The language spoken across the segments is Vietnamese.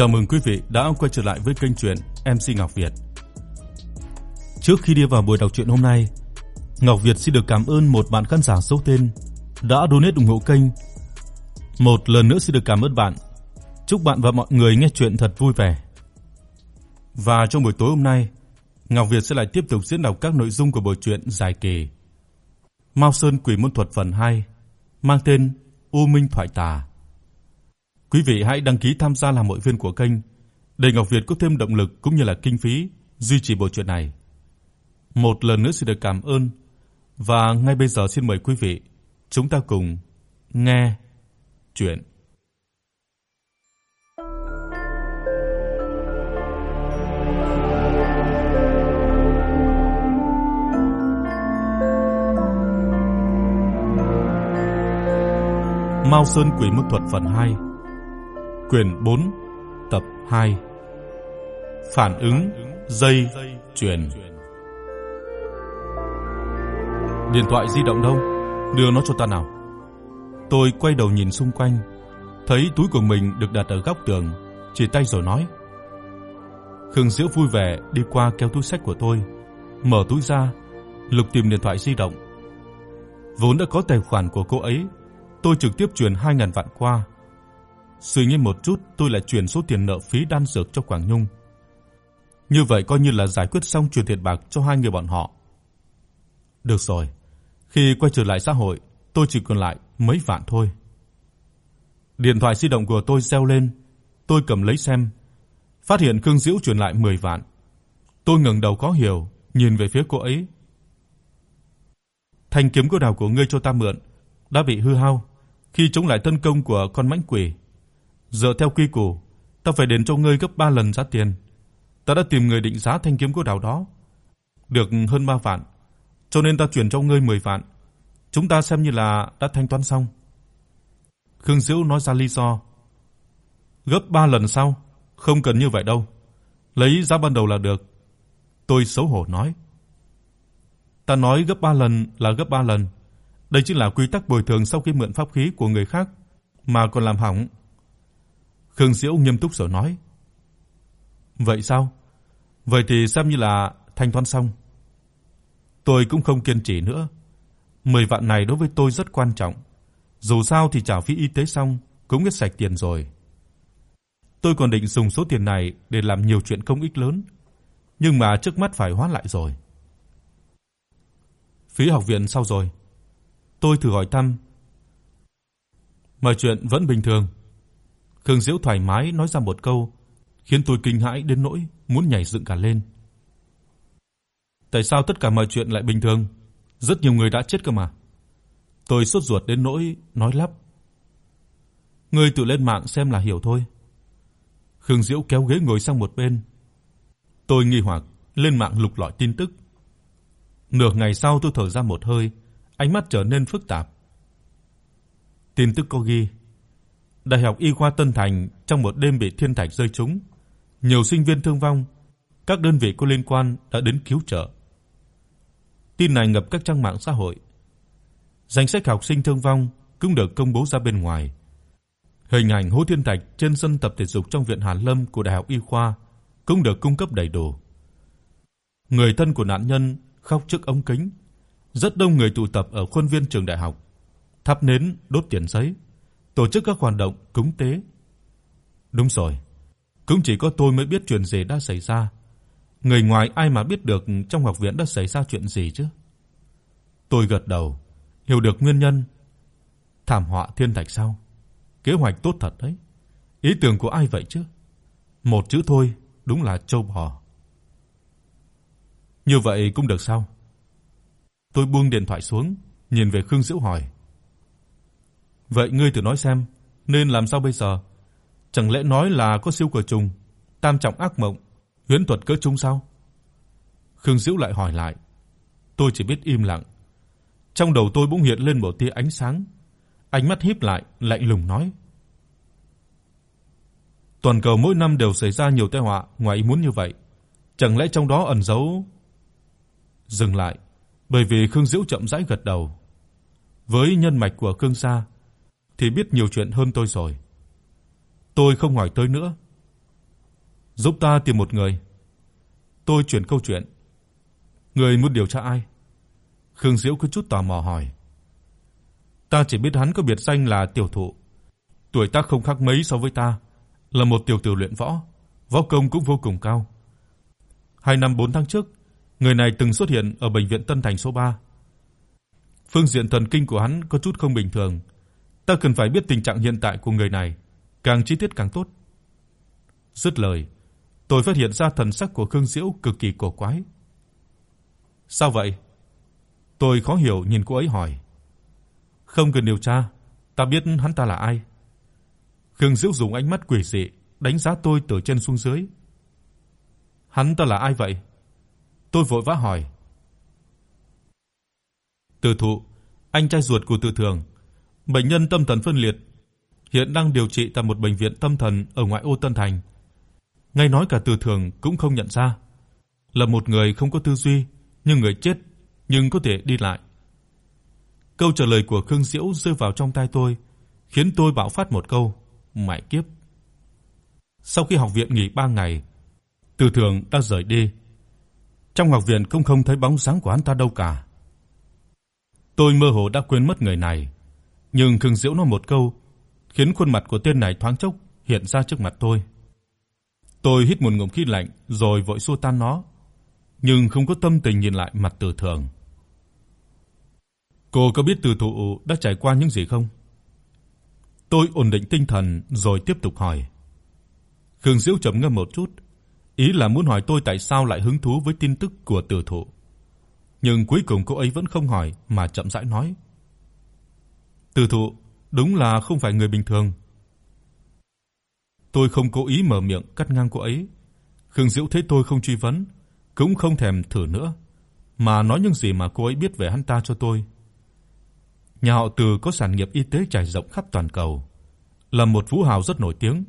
Chào mừng quý vị đã quay trở lại với kênh truyện MC Ngọc Việt. Trước khi đi vào buổi đọc truyện hôm nay, Ngọc Việt xin được cảm ơn một bạn khán giả số tên đã donate ủng hộ kênh. Một lần nữa xin được cảm ơn bạn. Chúc bạn và mọi người nghe truyện thật vui vẻ. Và trong buổi tối hôm nay, Ngọc Việt sẽ lại tiếp tục diễn đọc các nội dung của bộ truyện dài kỳ Mao Sơn Quỷ môn thuật phần 2, mang tên U Minh thoại tà. Quý vị hãy đăng ký tham gia làm hội viên của kênh để Ngọc Việt có thêm động lực cũng như là kinh phí duy trì bộ truyện này. Một lần nữa xin được cảm ơn và ngay bây giờ xin mời quý vị chúng ta cùng nghe truyện. Mao Sơn Quỷ Môn Thuật phần 2 Quyển 4 Tập 2 Phản ứng dây chuyền Điện thoại di động đâu? Đưa nó cho ta nào. Tôi quay đầu nhìn xung quanh, thấy túi của mình được đặt ở góc tường, chỉ tay rồi nói: Khương Diễu vui vẻ đi qua kéo túi sách của tôi, mở túi ra, lục tìm điện thoại di động. Vốn đã có tài khoản của cô ấy, tôi trực tiếp chuyển 2000 vạn qua. Suy nghĩ một chút, tôi lại chuyển số tiền nợ phí đan dược cho Quảng Nhung. Như vậy coi như là giải quyết xong chuyện tiền bạc cho hai người bọn họ. Được rồi, khi quay trở lại xã hội, tôi chỉ còn lại mấy vạn thôi. Điện thoại di động của tôi reo lên, tôi cầm lấy xem, phát hiện Khương Diễu chuyển lại 10 vạn. Tôi ngẩng đầu khó hiểu, nhìn về phía cô ấy. Thanh kiếm cô đào của ngươi cho ta mượn đã bị hư hao khi chống lại tấn công của con mãnh quỷ. Dựa theo quy củ, ta phải đền cho ngươi gấp 3 lần giá tiền. Ta đã tìm người định giá thanh kiếm của đào đó, được hơn 3 vạn cho nên ta chuyển cho ngươi 10 vạn. Chúng ta xem như là đã thanh toán xong." Khương Diễu nói ra lý do. "Gấp 3 lần sau, không cần như vậy đâu. Lấy giá ban đầu là được." Tôi xấu hổ nói. "Ta nói gấp 3 lần là gấp 3 lần. Đây chính là quy tắc bồi thường sau khi mượn pháp khí của người khác mà còn làm hỏng." Khương Diễu nghiêm túc rồi nói. "Vậy sao? Vậy thì xem như là thanh toán xong." Tôi cũng không kiên trì nữa. 10 vạn này đối với tôi rất quan trọng. Dù sao thì trả phí y tế xong cũng hết sạch tiền rồi. Tôi còn định dùng số tiền này để làm nhiều chuyện công ích lớn, nhưng mà trước mắt phải hóa lại rồi. Phí học viện sau rồi? Tôi thử hỏi thăm. Mọi chuyện vẫn bình thường. Khương Diễu thoải mái nói ra một câu, khiến tôi kinh hãi đến nỗi muốn nhảy dựng cả lên. Tại sao tất cả mọi chuyện lại bình thường? Rất nhiều người đã chết cơ mà. Tôi sốt ruột đến nỗi nói lắp. Ngươi tự lên mạng xem là hiểu thôi. Khương Diễu kéo ghế ngồi sang một bên. Tôi nghi hoặc lên mạng lục lọi tin tức. Nửa ngày sau tôi thở ra một hơi, ánh mắt trở nên phức tạp. Tin tức có ghi, Đại học Y khoa Tân Thành trong một đêm bị thiên thạch rơi trúng, nhiều sinh viên thương vong, các đơn vị có liên quan đã đến cứu trợ. Tin này ngập các trang mạng xã hội. Danh sách học sinh thương vong cũng được công bố ra bên ngoài. Hình ảnh Hố Thiên Thạch trên sân tập thể dục trong viện Hàn Lâm của Đại học Y khoa cũng được cung cấp đầy đủ. Người thân của nạn nhân khóc trước ống kính. Rất đông người tụ tập ở khuôn viên trường đại học, thắp nến, đốt tiền giấy, tổ chức các hoạt động cúng tế. Đúng rồi, cũng chỉ có tôi mới biết chuyện gì đã xảy ra Người ngoài ai mà biết được trong học viện đã xảy ra chuyện gì chứ? Tôi gật đầu, hiểu được nguyên nhân. Thảm họa thiên thạch sao? Kế hoạch tốt thật đấy. Ý tưởng của ai vậy chứ? Một chữ thôi, đúng là châu bò. Như vậy cũng được sao? Tôi buông điện thoại xuống, nhìn về Khương Diễu hỏi: "Vậy ngươi thử nói xem, nên làm sao bây giờ? Chẳng lẽ nói là có siêu cửa trùng, tam trọng ác mộng huyễn thuật cỡ trung sao? Khương Diễu lại hỏi lại. Tôi chỉ biết im lặng. Trong đầu tôi bỗng hiện lên một tia ánh sáng, ánh mắt híp lại, lạnh lùng nói: Toàn cầu mỗi năm đều xảy ra nhiều tai họa ngoài ý muốn như vậy, chẳng lẽ trong đó ẩn giấu Dừng lại, bởi vì Khương Diễu chậm rãi gật đầu. Với nhân mạch của Khương gia thì biết nhiều chuyện hơn tôi rồi. Tôi không hỏi tới nữa, giúp ta tìm một người." Tôi chuyển câu chuyện. "Người muốn điều tra ai?" Khương Diễu có chút tò mò hỏi. "Ta chỉ biết hắn có biệt danh là tiểu thụ. Tuổi tác không khác mấy so với ta, là một tiểu tử luyện võ, võ công cũng vô cùng cao. Hai năm 4 tháng trước, người này từng xuất hiện ở bệnh viện Tân Thành số 3. Phương diện thần kinh của hắn có chút không bình thường, ta cần phải biết tình trạng hiện tại của người này, càng chi tiết càng tốt." Dứt lời, tôi phát hiện ra thần sắc của Khương Diễu cực kỳ cổ quái. "Sao vậy?" Tôi khó hiểu nhìn cô ấy hỏi. "Không cần điều tra, ta biết hắn ta là ai." Khương Diễu dùng ánh mắt quỷ dị đánh giá tôi từ trên xuống dưới. "Hắn ta là ai vậy?" Tôi vội vã hỏi. Từ thụ, anh trai ruột của Từ Thường, bệnh nhân tâm thần phân liệt, hiện đang điều trị tại một bệnh viện tâm thần ở ngoại ô Tân Thành. Ngay nói cả Từ Thường cũng không nhận ra, là một người không có tư duy, nhưng người chết nhưng có thể đi lại. Câu trả lời của Khương Diễu rơi vào trong tai tôi, khiến tôi bạo phát một câu, mẹ kiếp. Sau khi học viện nghỉ 3 ngày, Từ Thường đã rời đi. Trong học viện không không thấy bóng dáng của hắn ta đâu cả. Tôi mơ hồ đã quên mất người này, nhưng Khương Diễu nói một câu, khiến khuôn mặt của tên này thoáng chốc hiện ra trước mặt tôi. Tôi hít một ngụm khí lạnh rồi vội xua tan nó, nhưng không có tâm tình nhìn lại mặt Từ Thường. Cô có biết Từ Thụ đã trải qua những gì không? Tôi ổn định tinh thần rồi tiếp tục hỏi. Khương Diễu trầm ngâm một chút, ý là muốn hỏi tôi tại sao lại hứng thú với tin tức của Từ Thụ. Nhưng cuối cùng cô ấy vẫn không hỏi mà chậm rãi nói. Từ Thụ đúng là không phải người bình thường. Tôi không cố ý mở miệng cắt ngang cô ấy. Khương Diệu thấy tôi không truy vấn, cũng không thèm thử nữa, mà nói những gì mà cô ấy biết về hắn ta cho tôi. Nhà họ Từ có sản nghiệp y tế trải rộng khắp toàn cầu, là một phú hào rất nổi tiếng.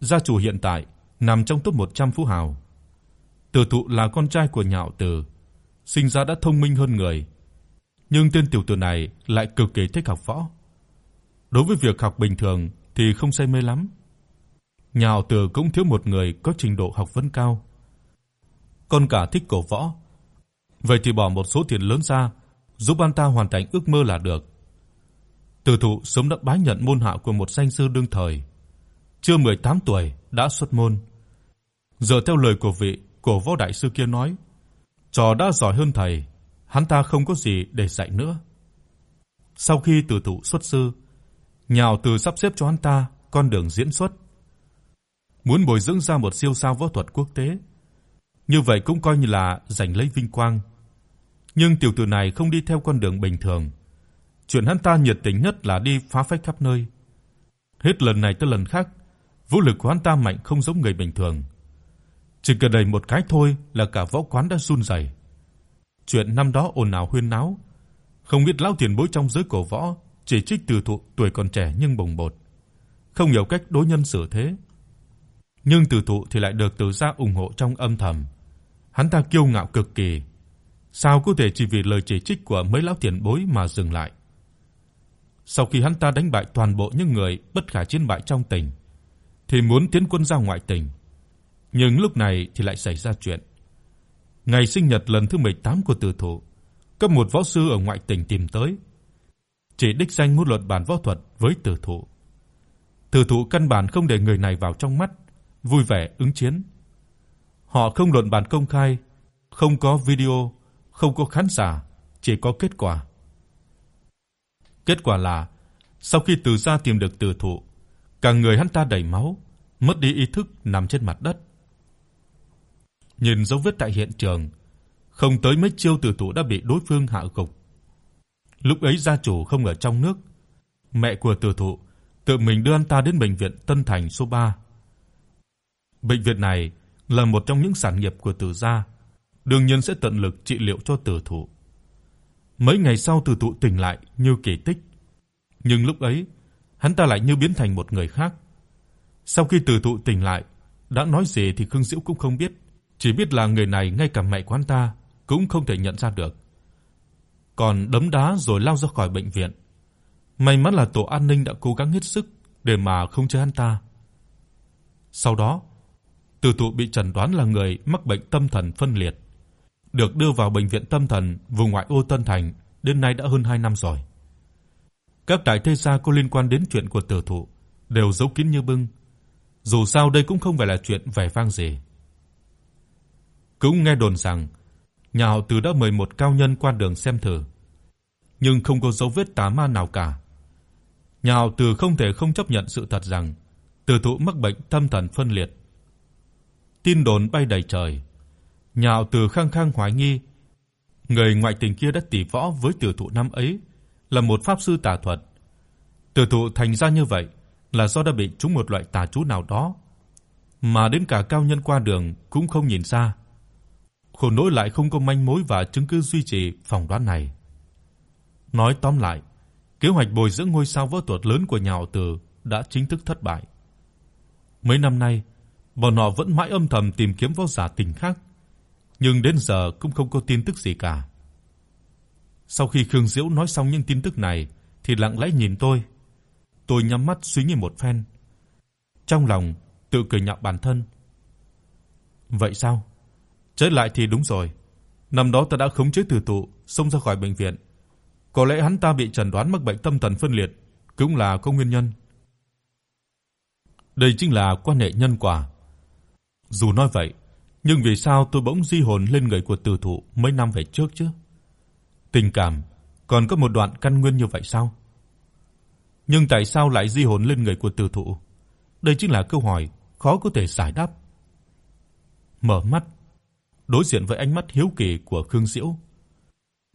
Gia chủ hiện tại nằm trong top 100 phú hào. Từ Thụ là con trai của nhà họ Từ, sinh ra đã thông minh hơn người, nhưng tên tiểu tử này lại cực kỳ thích học võ. Đối với việc học bình thường thì không say mê lắm. Nhà họ Từ cũng thiếu một người có trình độ học vấn cao. Con cả thích cổ võ. Vậy thì bỏ một số tiền lớn ra giúp anh ta hoàn thành ước mơ là được. Từ Thụ sớm đã bái nhận môn hạ của một danh sư đương thời. Chưa 18 tuổi đã xuất môn. Giờ theo lời của vị cổ võ đại sư kia nói, trò đã giỏi hơn thầy, hắn ta không có gì để dạy nữa. Sau khi Từ Thụ xuất sư, nhào từ sắp xếp cho hắn ta con đường diễn xuất. Muốn bồi dưỡng ra một siêu sao võ thuật quốc tế. Như vậy cũng coi như là giành lấy vinh quang. Nhưng tiểu tử này không đi theo con đường bình thường. Chuyện hắn ta nhiệt tình nhất là đi phá phách khắp nơi. Hết lần này tới lần khác, vũ lực của hắn ta mạnh không giống người bình thường. Chỉ cần đẩy một cái thôi là cả võ quán đã run rẩy. Chuyện năm đó ồn ào huyên náo, không biết lão tiền bối trong giới cổ võ chỉ trích Từ Thụ tuổi còn trẻ nhưng bồng bột, không hiểu cách đối nhân xử thế. Nhưng Từ Thụ thì lại được Từ gia ủng hộ trong âm thầm. Hắn ta kiêu ngạo cực kỳ, sao có thể chỉ vì lời chỉ trích của mấy lão tiền bối mà dừng lại. Sau khi hắn ta đánh bại toàn bộ những người bất khả chiến bại trong tỉnh, thì muốn tiến quân ra ngoại tỉnh. Nhưng lúc này thì lại xảy ra chuyện. Ngày sinh nhật lần thứ 18 của Từ Thụ, cấp một võ sư ở ngoại tỉnh tìm tới, chỉ đích danh muốn luận bàn võ thuật với Từ Thụ. Từ Thụ căn bản không để người này vào trong mắt, vui vẻ ứng chiến. Họ không luận bàn công khai, không có video, không có khán giả, chỉ có kết quả. Kết quả là sau khi Từ gia tìm được Từ Thụ, cả người hắn ta đầy máu, mất đi ý thức nằm trên mặt đất. Nhìn dấu vết tại hiện trường, không tới mấy chiêu tử Thụ đã bị đối phương hạ gục. Lúc ấy gia chủ không ở trong nước, mẹ của tử Thụ tự mình đưa anh ta đến bệnh viện Tân Thành số 3. Bệnh viện này là một trong những sản nghiệp của Từ gia, đương nhiên sẽ tận lực trị liệu cho Từ Thụ. Mấy ngày sau Từ Thụ tỉnh lại như kỳ tích, nhưng lúc ấy, hắn ta lại như biến thành một người khác. Sau khi Từ Thụ tỉnh lại, đã nói gì thì Khương Diễu cũng không biết, chỉ biết là người này ngay cả mẹ của ta cũng không thể nhận ra được còn đấm đá rồi lao ra khỏi bệnh viện. May mắn là tổ an ninh đã cố gắng hết sức để mà không chế hắn ta. Sau đó, Từ Thụ bị chẩn đoán là người mắc bệnh tâm thần phân liệt, được đưa vào bệnh viện tâm thần vùng ngoại ô Tân Thành đến nay đã hơn 2 năm rồi. Các đại thế gia có liên quan đến chuyện của Từ Thụ đều giấu kín như bưng. Dù sao đây cũng không phải là chuyện vẻ vang gì. Cũng nghe đồn rằng nhà họ Từ đã mời một cao nhân qua đường xem thử, nhưng không có dấu vết tà ma nào cả. Nhà họ Từ không thể không chấp nhận sự thật rằng Từ Thụ mắc bệnh tâm thần phân liệt. Tin đồn bay đầy trời. Nhà họ Từ khăng khăng hoài nghi người ngoại tình kia đã tỉ võ với Từ Thụ năm ấy là một pháp sư tà thuật. Từ Thụ thành ra như vậy là do đã bị trúng một loại tà chú nào đó, mà đến cả cao nhân qua đường cũng không nhìn ra. Khổ nỗi lại không có manh mối và chứng cứ duy trì phỏng đoán này. Nói tóm lại, kế hoạch bồi dưỡng ngôi sao võ thuật lớn của nhà họ Từ đã chính thức thất bại. Mấy năm nay, bọn họ vẫn mãi âm thầm tìm kiếm võ giả tình khác, nhưng đến giờ cũng không có tin tức gì cả. Sau khi Khương Diễu nói xong những tin tức này thì lặng lẽ nhìn tôi. Tôi nhắm mắt suy nghĩ một phen. Trong lòng tự cười nhạo bản thân. Vậy sao? Trở lại thì đúng rồi. Năm đó ta đã khống chế tử Tụ xông ra khỏi bệnh viện. Có lẽ hắn ta bị chẩn đoán mắc bệnh tâm thần phân liệt cũng là có nguyên nhân. Đây chính là quan hệ nhân quả. Dù nói vậy, nhưng vì sao tôi bỗng di hồn lên người của tử Thụ mấy năm về trước chứ? Tình cảm còn có một đoạn căn nguyên như vậy sao? Nhưng tại sao lại di hồn lên người của tử Thụ? Đây chính là câu hỏi khó có thể giải đáp. Mở mắt, đối diện với ánh mắt hiếu kỳ của Khương Diễu.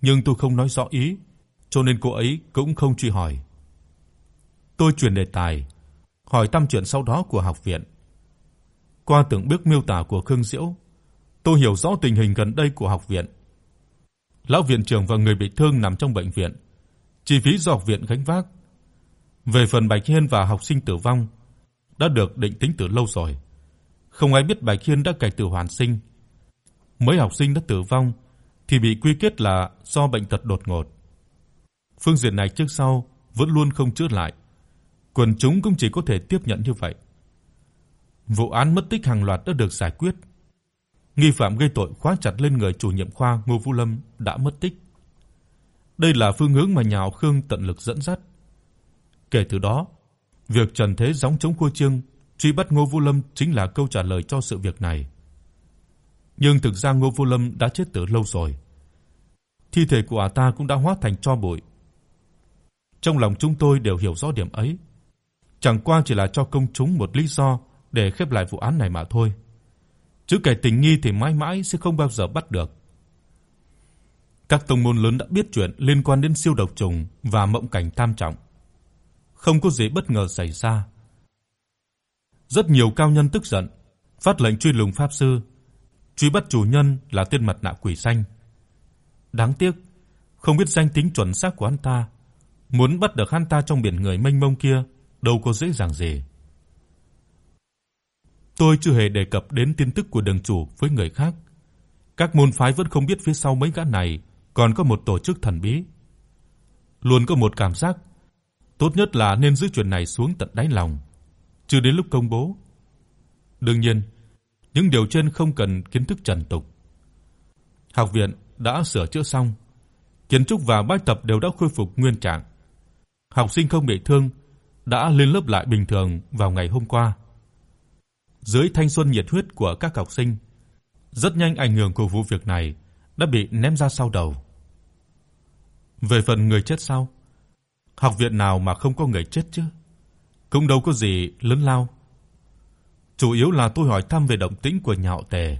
Nhưng tôi không nói rõ ý, cho nên cô ấy cũng không truy hỏi. Tôi chuyển đề tài, hỏi tâm chuyện sau đó của học viện. Qua từng bước miêu tả của Khương Diễu, tôi hiểu rõ tình hình gần đây của học viện. Lão viện trưởng và người bị thương nằm trong bệnh viện, chi phí do học viện gánh vác. Về phần Bạch Hiên và học sinh tử vong, đã được định tính từ lâu rồi. Không ai biết Bạch Hiên đã cải tử hoàn sinh. Mấy học sinh đã tử vong thì bị quy kết là do bệnh tật đột ngột. Phương diện này trước sau vẫn luôn không chữa lại. Quần chúng cũng chỉ có thể tiếp nhận như vậy. Vụ án mất tích hàng loạt đã được giải quyết. Nghi phạm gây tội khóa chặt lên người chủ nhiệm khoa Ngô Vũ Lâm đã mất tích. Đây là phương hướng mà nhà Khương tận lực dẫn dắt. Kể từ đó, việc Trần Thế gióng chống khua trương truy bắt Ngô Vũ Lâm chính là câu trả lời cho sự việc này. Nhưng thực ra Ngô Vô Lâm đã chết từ lâu rồi. Thi thể của ả ta cũng đã hóa thành tro bụi. Trong lòng chúng tôi đều hiểu rõ điểm ấy. Chẳng qua chỉ là cho công chúng một lý do để khép lại vụ án này mà thôi. Chứ kẻ tình nghi thì mãi mãi sẽ không bao giờ bắt được. Các tông môn lớn đã biết chuyện liên quan đến siêu độc trùng và mộng cảnh tam trọng. Không có gì bất ngờ xảy ra. Rất nhiều cao nhân tức giận, phát lệnh truy lùng pháp sư, truy bắt chủ nhân là tên mặt nạ quỷ xanh. Đáng tiếc, không biết danh tính chuẩn xác của hắn ta, muốn bắt được hắn ta trong biển người mênh mông kia đâu có dễ dàng gì. Tôi chưa hề đề cập đến tin tức của đường chủ với người khác. Các môn phái vẫn không biết phía sau mấy gã này còn có một tổ chức thần bí. Luôn có một cảm giác tốt nhất là nên giữ chuyện này xuống tận đáy lòng, chưa đến lúc công bố. Đương nhiên, những điều trên không cần kiến thức trần tục. Học viện đã sửa chữa xong, kiến trúc và bài tập đều đã khôi phục nguyên trạng. Học sinh không bị thương đã lên lớp lại bình thường vào ngày hôm qua dưới thanh xuân nhiệt huyết của các học sinh, rất nhanh ảnh hưởng của vụ việc này đã bị ném ra sau đầu. Về phần người chết sau, học viện nào mà không có người chết chứ? Cũng đâu có gì lớn lao. Chủ yếu là tôi hỏi thăm về động tĩnh của nhà họ Tề.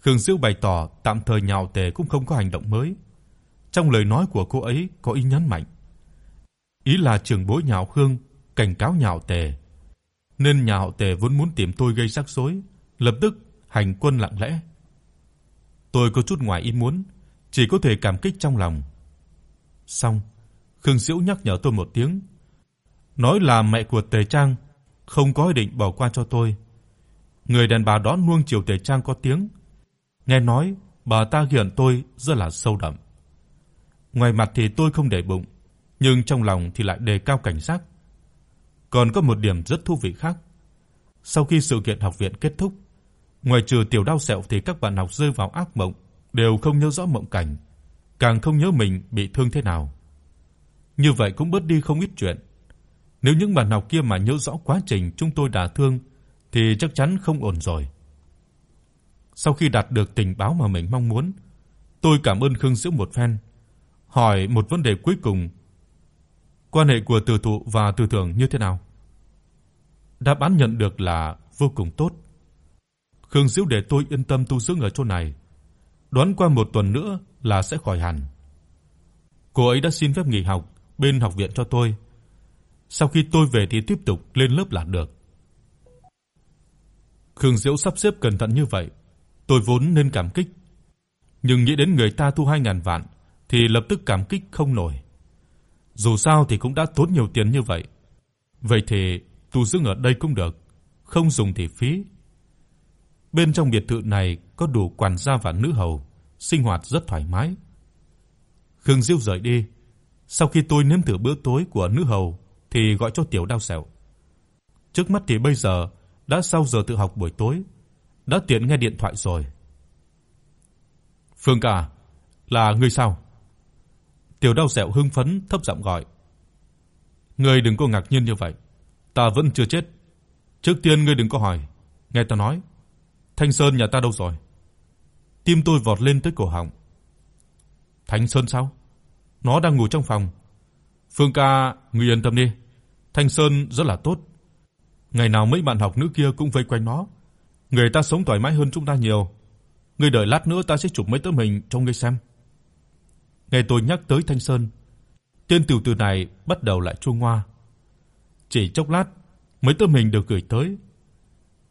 Khương Diêu bày tỏ tạm thời nhà họ Tề cũng không có hành động mới. Trong lời nói của cô ấy có ý nhấn mạnh. Ý là trưởng bối nhà họ Khương cảnh cáo nhà họ Tề nên nhà họ Tề vốn muốn tìm tôi gây rắc rối, lập tức hành quân lặng lẽ. Tôi có chút ngoài ý muốn, chỉ có thể cảm kích trong lòng. Xong, Khương Diễu nhắc nhở tôi một tiếng, nói là mẹ của Tề Trang không có ý định bỏ qua cho tôi. Người đàn bà đó nuông chiều Tề Trang có tiếng, nghe nói bà ta ghiền tôi rất là sâu đậm. Ngoài mặt thì tôi không để bụng, nhưng trong lòng thì lại đề cao cảnh giác. Còn có một điểm rất thú vị khác. Sau khi sự kiện học viện kết thúc, Ngoài trừ tiểu đau sẹo thì các bạn học rơi vào ác mộng đều không nhớ rõ mộng cảnh, càng không nhớ mình bị thương thế nào. Như vậy cũng bớt đi không ít chuyện. Nếu những bạn học kia mà nhớ rõ quá trình chúng tôi đả thương thì chắc chắn không ổn rồi. Sau khi đạt được tình báo mà mình mong muốn, tôi cảm ơn Khương Diễu một phen, hỏi một vấn đề cuối cùng. Quan hệ của Từ Thụ và Từ Thường như thế nào? Đáp án nhận được là vô cùng tốt. Khương Diễu để tôi yên tâm tu dưỡng ở chỗ này, đoán qua một tuần nữa là sẽ khỏi hẳn. Cô ấy đã xin phép nghỉ học bên học viện cho tôi. Sau khi tôi về thì tiếp tục lên lớp là được. Khương Diễu sắp xếp cẩn thận như vậy, tôi vốn nên cảm kích, nhưng nghĩ đến người ta thu 2000 vạn thì lập tức cảm kích không nổi. Dù sao thì cũng đã tốn nhiều tiền như vậy. Vậy thì tu dưỡng ở đây cũng được, không dùng thì phí. Bên trong biệt thự này có đủ quản gia và nữ hầu, sinh hoạt rất thoải mái. Khương Diêu rời đi, sau khi tôi nếm thử bữa tối của nữ hầu thì gọi cho Tiểu Đao Sẹo. Trước mắt thì bây giờ đã sau giờ tự học buổi tối, đã tiện nghe điện thoại rồi. Phương ca, là ngươi sao? Tiểu Đao Sẹo hưng phấn thấp giọng gọi. Ngươi đừng có ngạc nhiên như vậy, ta vẫn chưa chết. Trước tiên ngươi đừng có hỏi, nghe ta nói. Thanh Sơn nhà ta đâu rồi? Tim tôi vọt lên tới cổ họng. Thanh Sơn sao? Nó đang ngủ trong phòng. Phương ca, ngươi yên tâm đi. Thanh Sơn rất là tốt. Ngày nào mấy bạn học nữ kia cũng vây quanh nó. Người ta sống thoải mái hơn chúng ta nhiều. Ngươi đợi lát nữa ta sẽ chụp mấy tấm hình cho ngươi xem. Nghe tôi nhắc tới Thanh Sơn, tên tiểu tử này bắt đầu lại chua ngoa. Chỉ chốc lát, mấy tấm hình được gửi tới.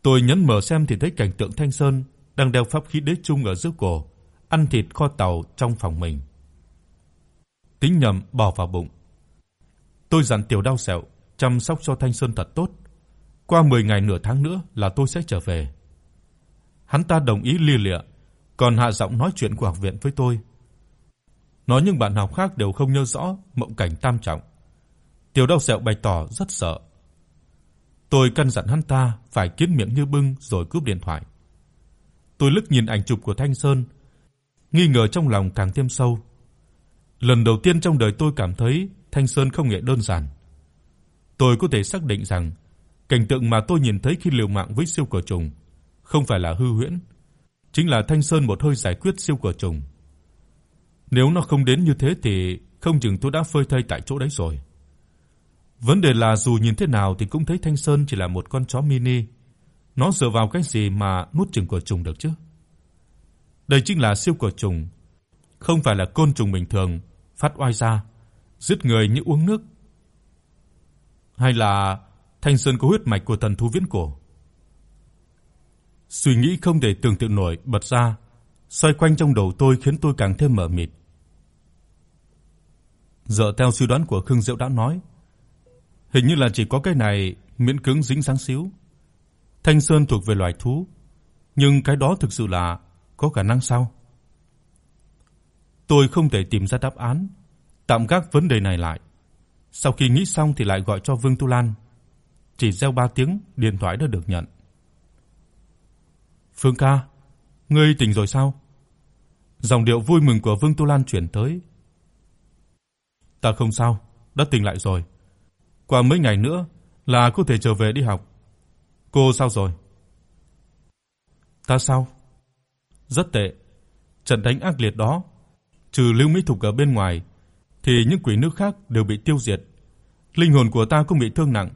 Tôi nhấn mở xem thì thấy cảnh tượng Thanh Sơn đang đeo pháp khí đế trung ở giữa cổ, ăn thịt kho tàu trong phòng mình. Tính nhầm bỏ vào bụng. Tôi dặn Tiểu Đao Sẹo chăm sóc cho Thanh Sơn thật tốt. Qua 10 ngày nửa tháng nữa là tôi sẽ trở về. Hắn ta đồng ý li lịa, còn hạ giọng nói chuyện của học viện với tôi. Nói những bạn học khác đều không nhớ rõ mộng cảnh tam trọng. Tiểu Đậu Sẹo bày tỏ rất sợ. Tôi căn dặn hắn ta phải kín miệng như bưng rồi cúp điện thoại. Tôi lướt nhìn ảnh chụp của Thanh Sơn, nghi ngờ trong lòng càng thêm sâu. Lần đầu tiên trong đời tôi cảm thấy Thanh Sơn không hề đơn giản. Tôi có thể xác định rằng cảnh tượng mà tôi nhìn thấy khi liều mạng với siêu cỏ trùng không phải là hư huyễn, chính là Thanh Sơn một hơi giải quyết siêu cỏ trùng. Nếu nó không đến như thế thì không chừng tôi đã phơi thây tại chỗ đấy rồi. Vấn đề là dù nhìn thế nào thì cũng thấy Thanh Sơn chỉ là một con chó mini, nó dựa vào cái gì mà nuốt chửng cỏ trùng được chứ? Đây chính là siêu cỏ trùng, không phải là côn trùng bình thường phát oai ra, giết người như uống nước. Hay là Thanh Sơn có huyết mạch của thần thú viễn cổ? Suy nghĩ không để tưởng tượng nổi bật ra, xoay quanh trong đầu tôi khiến tôi càng thêm mờ mịt. Dựa theo suy đoán của Khương Diệu đã nói, hình như là chỉ có cái này miễn cưỡng dính sáng xíu. Thanh Sơn thuộc về loài thú, nhưng cái đó thực sự là có khả năng sao? Tôi không thể tìm ra đáp án, tạm gác vấn đề này lại. Sau khi nghĩ xong thì lại gọi cho Vương Tu Lan. Chỉ reo 3 tiếng, điện thoại đã được nhận. "Phương ca, ngươi tỉnh rồi sao?" Dòng điệu vui mừng của Vương Tu Lan truyền tới. "Ta không sao, đã tỉnh lại rồi. Qua mấy ngày nữa là có thể trở về đi học. Cô sao rồi?" "Ta sao?" "Rất tệ. Trận đánh ác liệt đó trừ Lưu Mỹ Thục ở bên ngoài thì những quỷ nước khác đều bị tiêu diệt. Linh hồn của ta cũng bị thương nặng.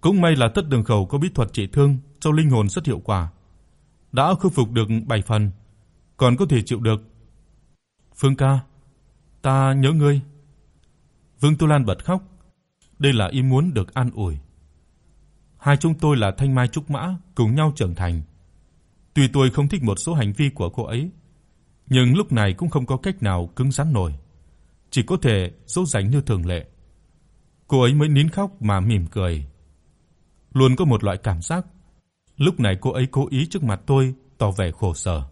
Cũng may là Tất Đường Khẩu có bí thuật trị thương cho linh hồn rất hiệu quả. Đã khôi phục được 7 phần, còn có thể chịu được. Phương ca, ta nhớ ngươi. Vương Tu Lan bật khóc. Đây là ý muốn được an ủi. Hai chúng tôi là thanh mai trúc mã, cùng nhau trưởng thành. Tuy tôi không thích một số hành vi của cô ấy, nhưng lúc này cũng không có cách nào cứng rắn nổi, chỉ có thể dỗ dành như thường lệ. Cô ấy mới nín khóc mà mỉm cười. Luôn có một loại cảm giác, lúc này cô ấy cố ý trước mặt tôi tỏ vẻ khổ sở.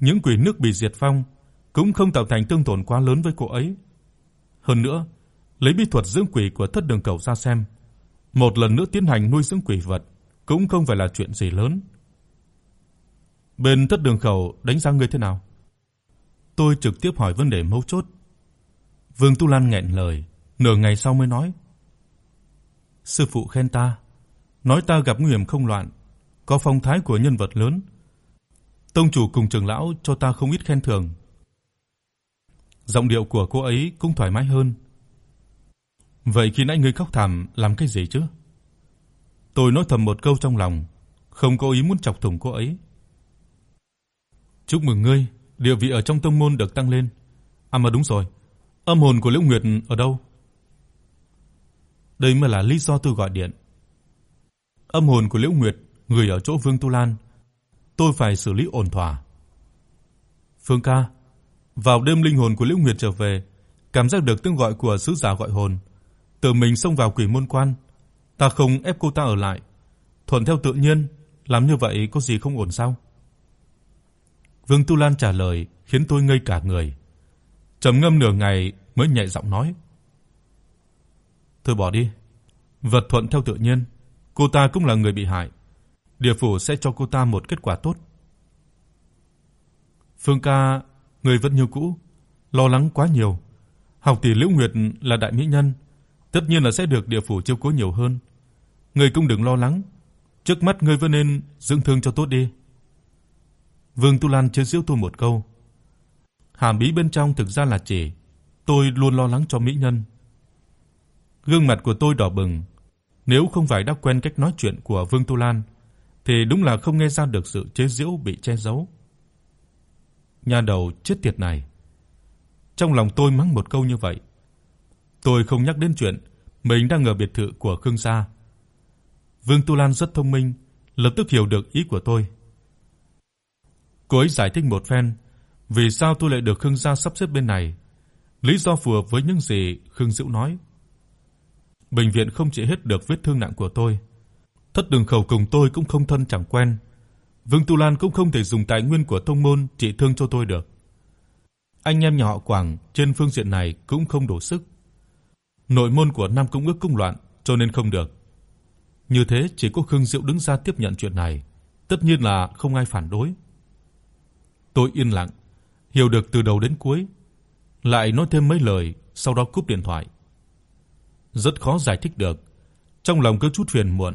Những quỷ nước bị diệt phong cũng không tạo thành tương tổn quá lớn với cô ấy. Hơn nữa, lấy bí thuật dưỡng quỷ của Thất Đường Cầu ra xem, một lần nữa tiến hành nuôi dưỡng quỷ vật cũng không phải là chuyện gì lớn. Bên thất đường khẩu đánh giá ngươi thế nào? Tôi trực tiếp hỏi vấn đề mấu chốt. Vương Tu Lan nghẹn lời, nửa ngày sau mới nói: "Sư phụ khen ta, nói ta gặp nguy hiểm không loạn, có phong thái của nhân vật lớn. Tông chủ cùng trưởng lão cho ta không ít khen thưởng." Giọng điệu của cô ấy cũng thoải mái hơn. "Vậy khi nãy ngươi khóc thảm làm cái gì chứ?" Tôi nói thầm một câu trong lòng, không có ý muốn chọc thủng cô ấy. "Chúc mừng ngươi, địa vị ở trong tông môn được tăng lên." À mà đúng rồi, âm hồn của Liễu Nguyệt ở đâu? Đây mới là lý do tôi gọi điện. Âm hồn của Liễu Nguyệt người ở chỗ Vương Tu Lan, tôi phải xử lý ổn thỏa. Phương ca, vào đêm linh hồn của Liễu Nguyệt trở về, cảm giác được tiếng gọi của sứ giả gọi hồn, tự mình xông vào quỷ môn quan, ta không ép cô ta ở lại, thuận theo tự nhiên, làm như vậy có gì không ổn sao? Vương Tu Lan trả lời khiến tôi ngây cả người. Trầm ngâm nửa ngày mới nhẹ giọng nói: "Thôi bỏ đi, vật thuận theo tự nhiên, cô ta cũng là người bị hại, địa phủ sẽ cho cô ta một kết quả tốt." Phương ca, người vẫn như cũ, lo lắng quá nhiều. Học tỷ Liễu Nguyệt là đại mỹ nhân, tất nhiên là sẽ được địa phủ chiếu cố nhiều hơn. Ngươi cũng đừng lo lắng, trước mắt ngươi vẫn nên dưỡng thương cho tốt đi. Vương Tu Lan chế giễu tôi một câu. Hàm ý bên trong thực ra là chỉ tôi luôn lo lắng cho mỹ nhân. Gương mặt của tôi đỏ bừng, nếu không phải đã quen cách nói chuyện của Vương Tu Lan thì đúng là không nghe ra được sự chế giễu bị che giấu. Nhà đầu chết tiệt này. Trong lòng tôi mắng một câu như vậy. Tôi không nhắc đến chuyện mình đang ở biệt thự của Khương gia. Vương Tu Lan rất thông minh, lập tức hiểu được ý của tôi. Cô ấy giải thích một phen, vì sao tôi lại được Khương gia sắp xếp bên này, lý do phù hợp với những gì Khương Dữu nói. Bệnh viện không trị hết được vết thương nặng của tôi. Thất Đường Khẩu cùng tôi cũng không thân chẳng quen. Vương Tu Lan cũng không thể dùng tài nguyên của tông môn trị thương cho tôi được. Anh em nhà họ Quảng trên phương diện này cũng không đủ sức. Nội môn của Nam Cung ước cung loạn, cho nên không được. Như thế chỉ có Khương Diệu đứng ra tiếp nhận chuyện này, tất nhiên là không ai phản đối. Tôi yên lặng, hiểu được từ đầu đến cuối, lại nói thêm mấy lời, sau đó cúp điện thoại. Rất khó giải thích được, trong lòng cứ chút phiền muộn,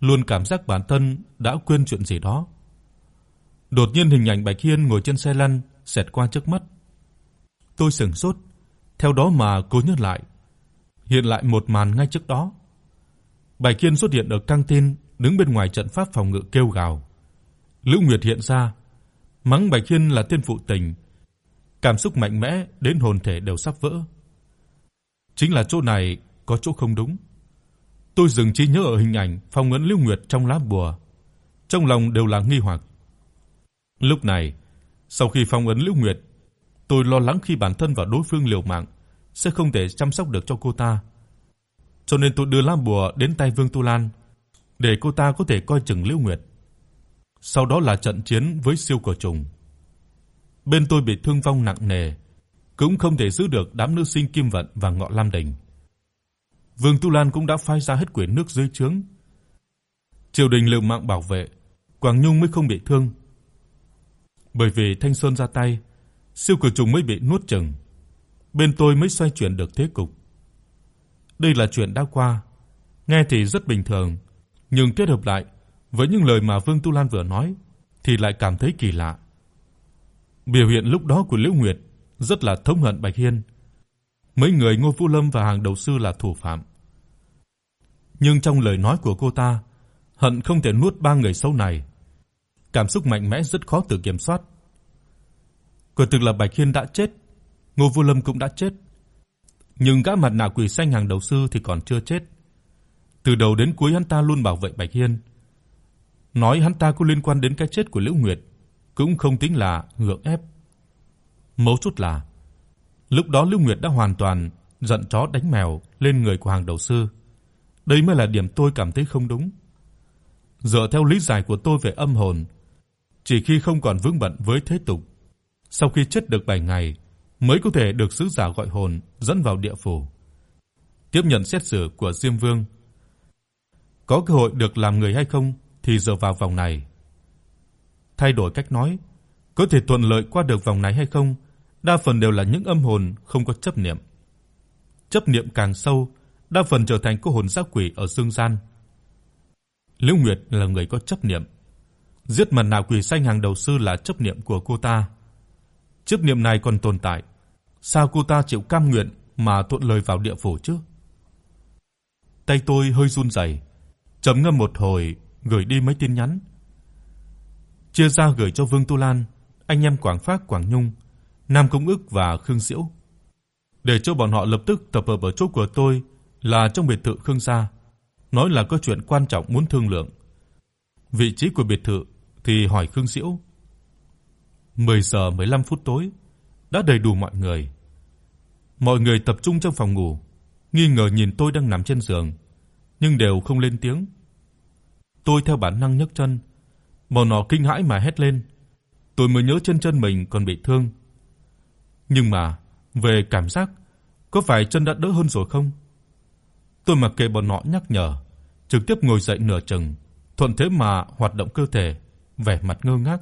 luôn cảm giác bản thân đã quên chuyện gì đó. Đột nhiên hình ảnh Bạch Hiên ngồi trên xe lăn xẹt qua trước mắt. Tôi sững sốt, theo đó mà cố nhớ lại, hiện lại một màn ngay trước đó. Bạch Hiên xuất hiện ở căng tin, đứng bên ngoài trận pháp phòng ngự kêu gào. Lữ Nguyệt hiện ra, mắng Bạch Hiên là tên phụ tình, cảm xúc mạnh mẽ đến hồn thể đều sắp vỡ. Chính là chỗ này có chỗ không đúng. Tôi dừng trí nhớ ở hình ảnh phong ấn Lưu Nguyệt trong lá bùa, trong lòng đều là nghi hoặc. Lúc này, sau khi phong ấn Lưu Nguyệt, tôi lo lắng khi bản thân và đối phương liều mạng sẽ không thể chăm sóc được cho cô ta. Cho nên tôi đưa lá bùa đến tay Vương Tu Lan để cô ta có thể coi chừng Lưu Nguyệt. Sau đó là trận chiến với siêu cỏ trùng. Bên tôi bị thương vong nặng nề, cũng không thể giữ được đám nữ sinh Kim Vận và Ngọ Lam Đình. Vương Tu Lan cũng đã phái ra hết quyền nước dưới trướng. Triều đình liều mạng bảo vệ, Quảng Nhung mới không bị thương. Bởi vì Thanh Sơn ra tay, siêu cử trùng mới bị nuốt chửng. Bên tôi mới xoay chuyển được thế cục. Đây là chuyện đã qua, nghe thì rất bình thường, nhưng kết hợp lại với những lời mà Vương Tu Lan vừa nói thì lại cảm thấy kỳ lạ. Biểu hiện lúc đó của Liễu Nguyệt rất là thống hận Bạch Hiên. Mấy người Ngô Vũ Lâm và hàng đầu sư là thủ phạm. Nhưng trong lời nói của cô ta, hận không thể nuốt ba người xấu này. Cảm xúc mạnh mẽ rất khó tự kiểm soát. Quả thực là Bạch Hiên đã chết, Ngô Vũ Lâm cũng đã chết. Nhưng gã mặt nạ quỷ xanh hàng đầu sư thì còn chưa chết. Từ đầu đến cuối hắn ta luôn bảo vệ Bạch Hiên. Nói hắn ta có liên quan đến cái chết của Liễu Nguyệt cũng không tính là ngượng ép. Mấu chốt là lúc đó Liễu Nguyệt đã hoàn toàn giận chó đánh mèo lên người của hàng đầu sư. Đây mới là điểm tôi cảm thấy không đúng. Dựa theo lý giải của tôi về âm hồn, chỉ khi không còn vướng bận với thế tục, sau khi chết được 7 ngày mới có thể được sứ giả gọi hồn dẫn vào địa phủ, tiếp nhận xét xử của Diêm Vương. Có cơ hội được làm người hay không thì giờ vào vòng này. thay đổi cách nói, có thể thuận lợi qua được vòng này hay không, đa phần đều là những âm hồn không có chấp niệm. Chấp niệm càng sâu, đa phần trở thành cô hồn giác quỷ ở dương gian. Liễu Nguyệt là người có chấp niệm. Giết mặt nạ quỷ xanh hàng đầu sư là chấp niệm của cô ta. Chấp niệm này còn tồn tại, sao cô ta chịu cam nguyện mà thuận lời vào địa phủ chứ? Tay tôi hơi run rẩy, trầm ngâm một hồi, gửi đi mấy tin nhắn. Chia ra gửi cho Vương Tu Lan, anh em Quảng Phác Quảng Nhung, Nam Công Ức và Khương Diễu. Để cho bọn họ lập tức tập hợp ở chỗ của tôi là trong biệt thự Khương gia, nói là có chuyện quan trọng muốn thương lượng. Vị trí của biệt thự thì hỏi Khương Diễu. 10 giờ 15 phút tối, đã đầy đủ mọi người. Mọi người tập trung trong phòng ngủ, nghi ngờ nhìn tôi đang nằm trên giường, nhưng đều không lên tiếng. Tôi theo bản năng nhấc chân, bọn nó kinh hãi mà hét lên. Tôi mới nhớ chân chân mình còn bị thương. Nhưng mà về cảm giác, có phải chân đã đỡ hơn rồi không? Tôi mặc kệ bọn họ nhắc nhở, trực tiếp ngồi dậy nửa chừng, thuận thế mà hoạt động cơ thể, vẻ mặt ngơ ngác.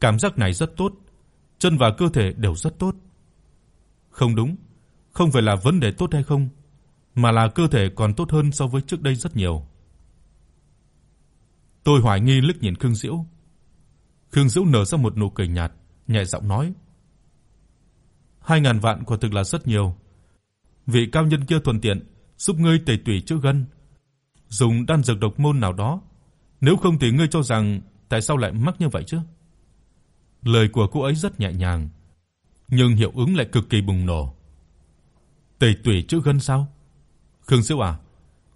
Cảm giác này rất tốt, chân và cơ thể đều rất tốt. Không đúng, không phải là vấn đề tốt hay không, mà là cơ thể còn tốt hơn so với trước đây rất nhiều. Tôi hoài nghi liếc nhìn Khương Diễu. Khương Diễu nở ra một nụ cười nhạt, nhẹ giọng nói: "Hai ngàn vạn quả thực là rất nhiều. Vị cao nhân kia thuận tiện giúp ngươi tẩy tủy chữa gân, dùng đan dược độc môn nào đó, nếu không thì ngươi cho rằng tại sao lại mắc như vậy chứ?" Lời của cô ấy rất nhẹ nhàng, nhưng hiệu ứng lại cực kỳ bùng nổ. Tẩy tủy chữa gân sao? Khương diễu à,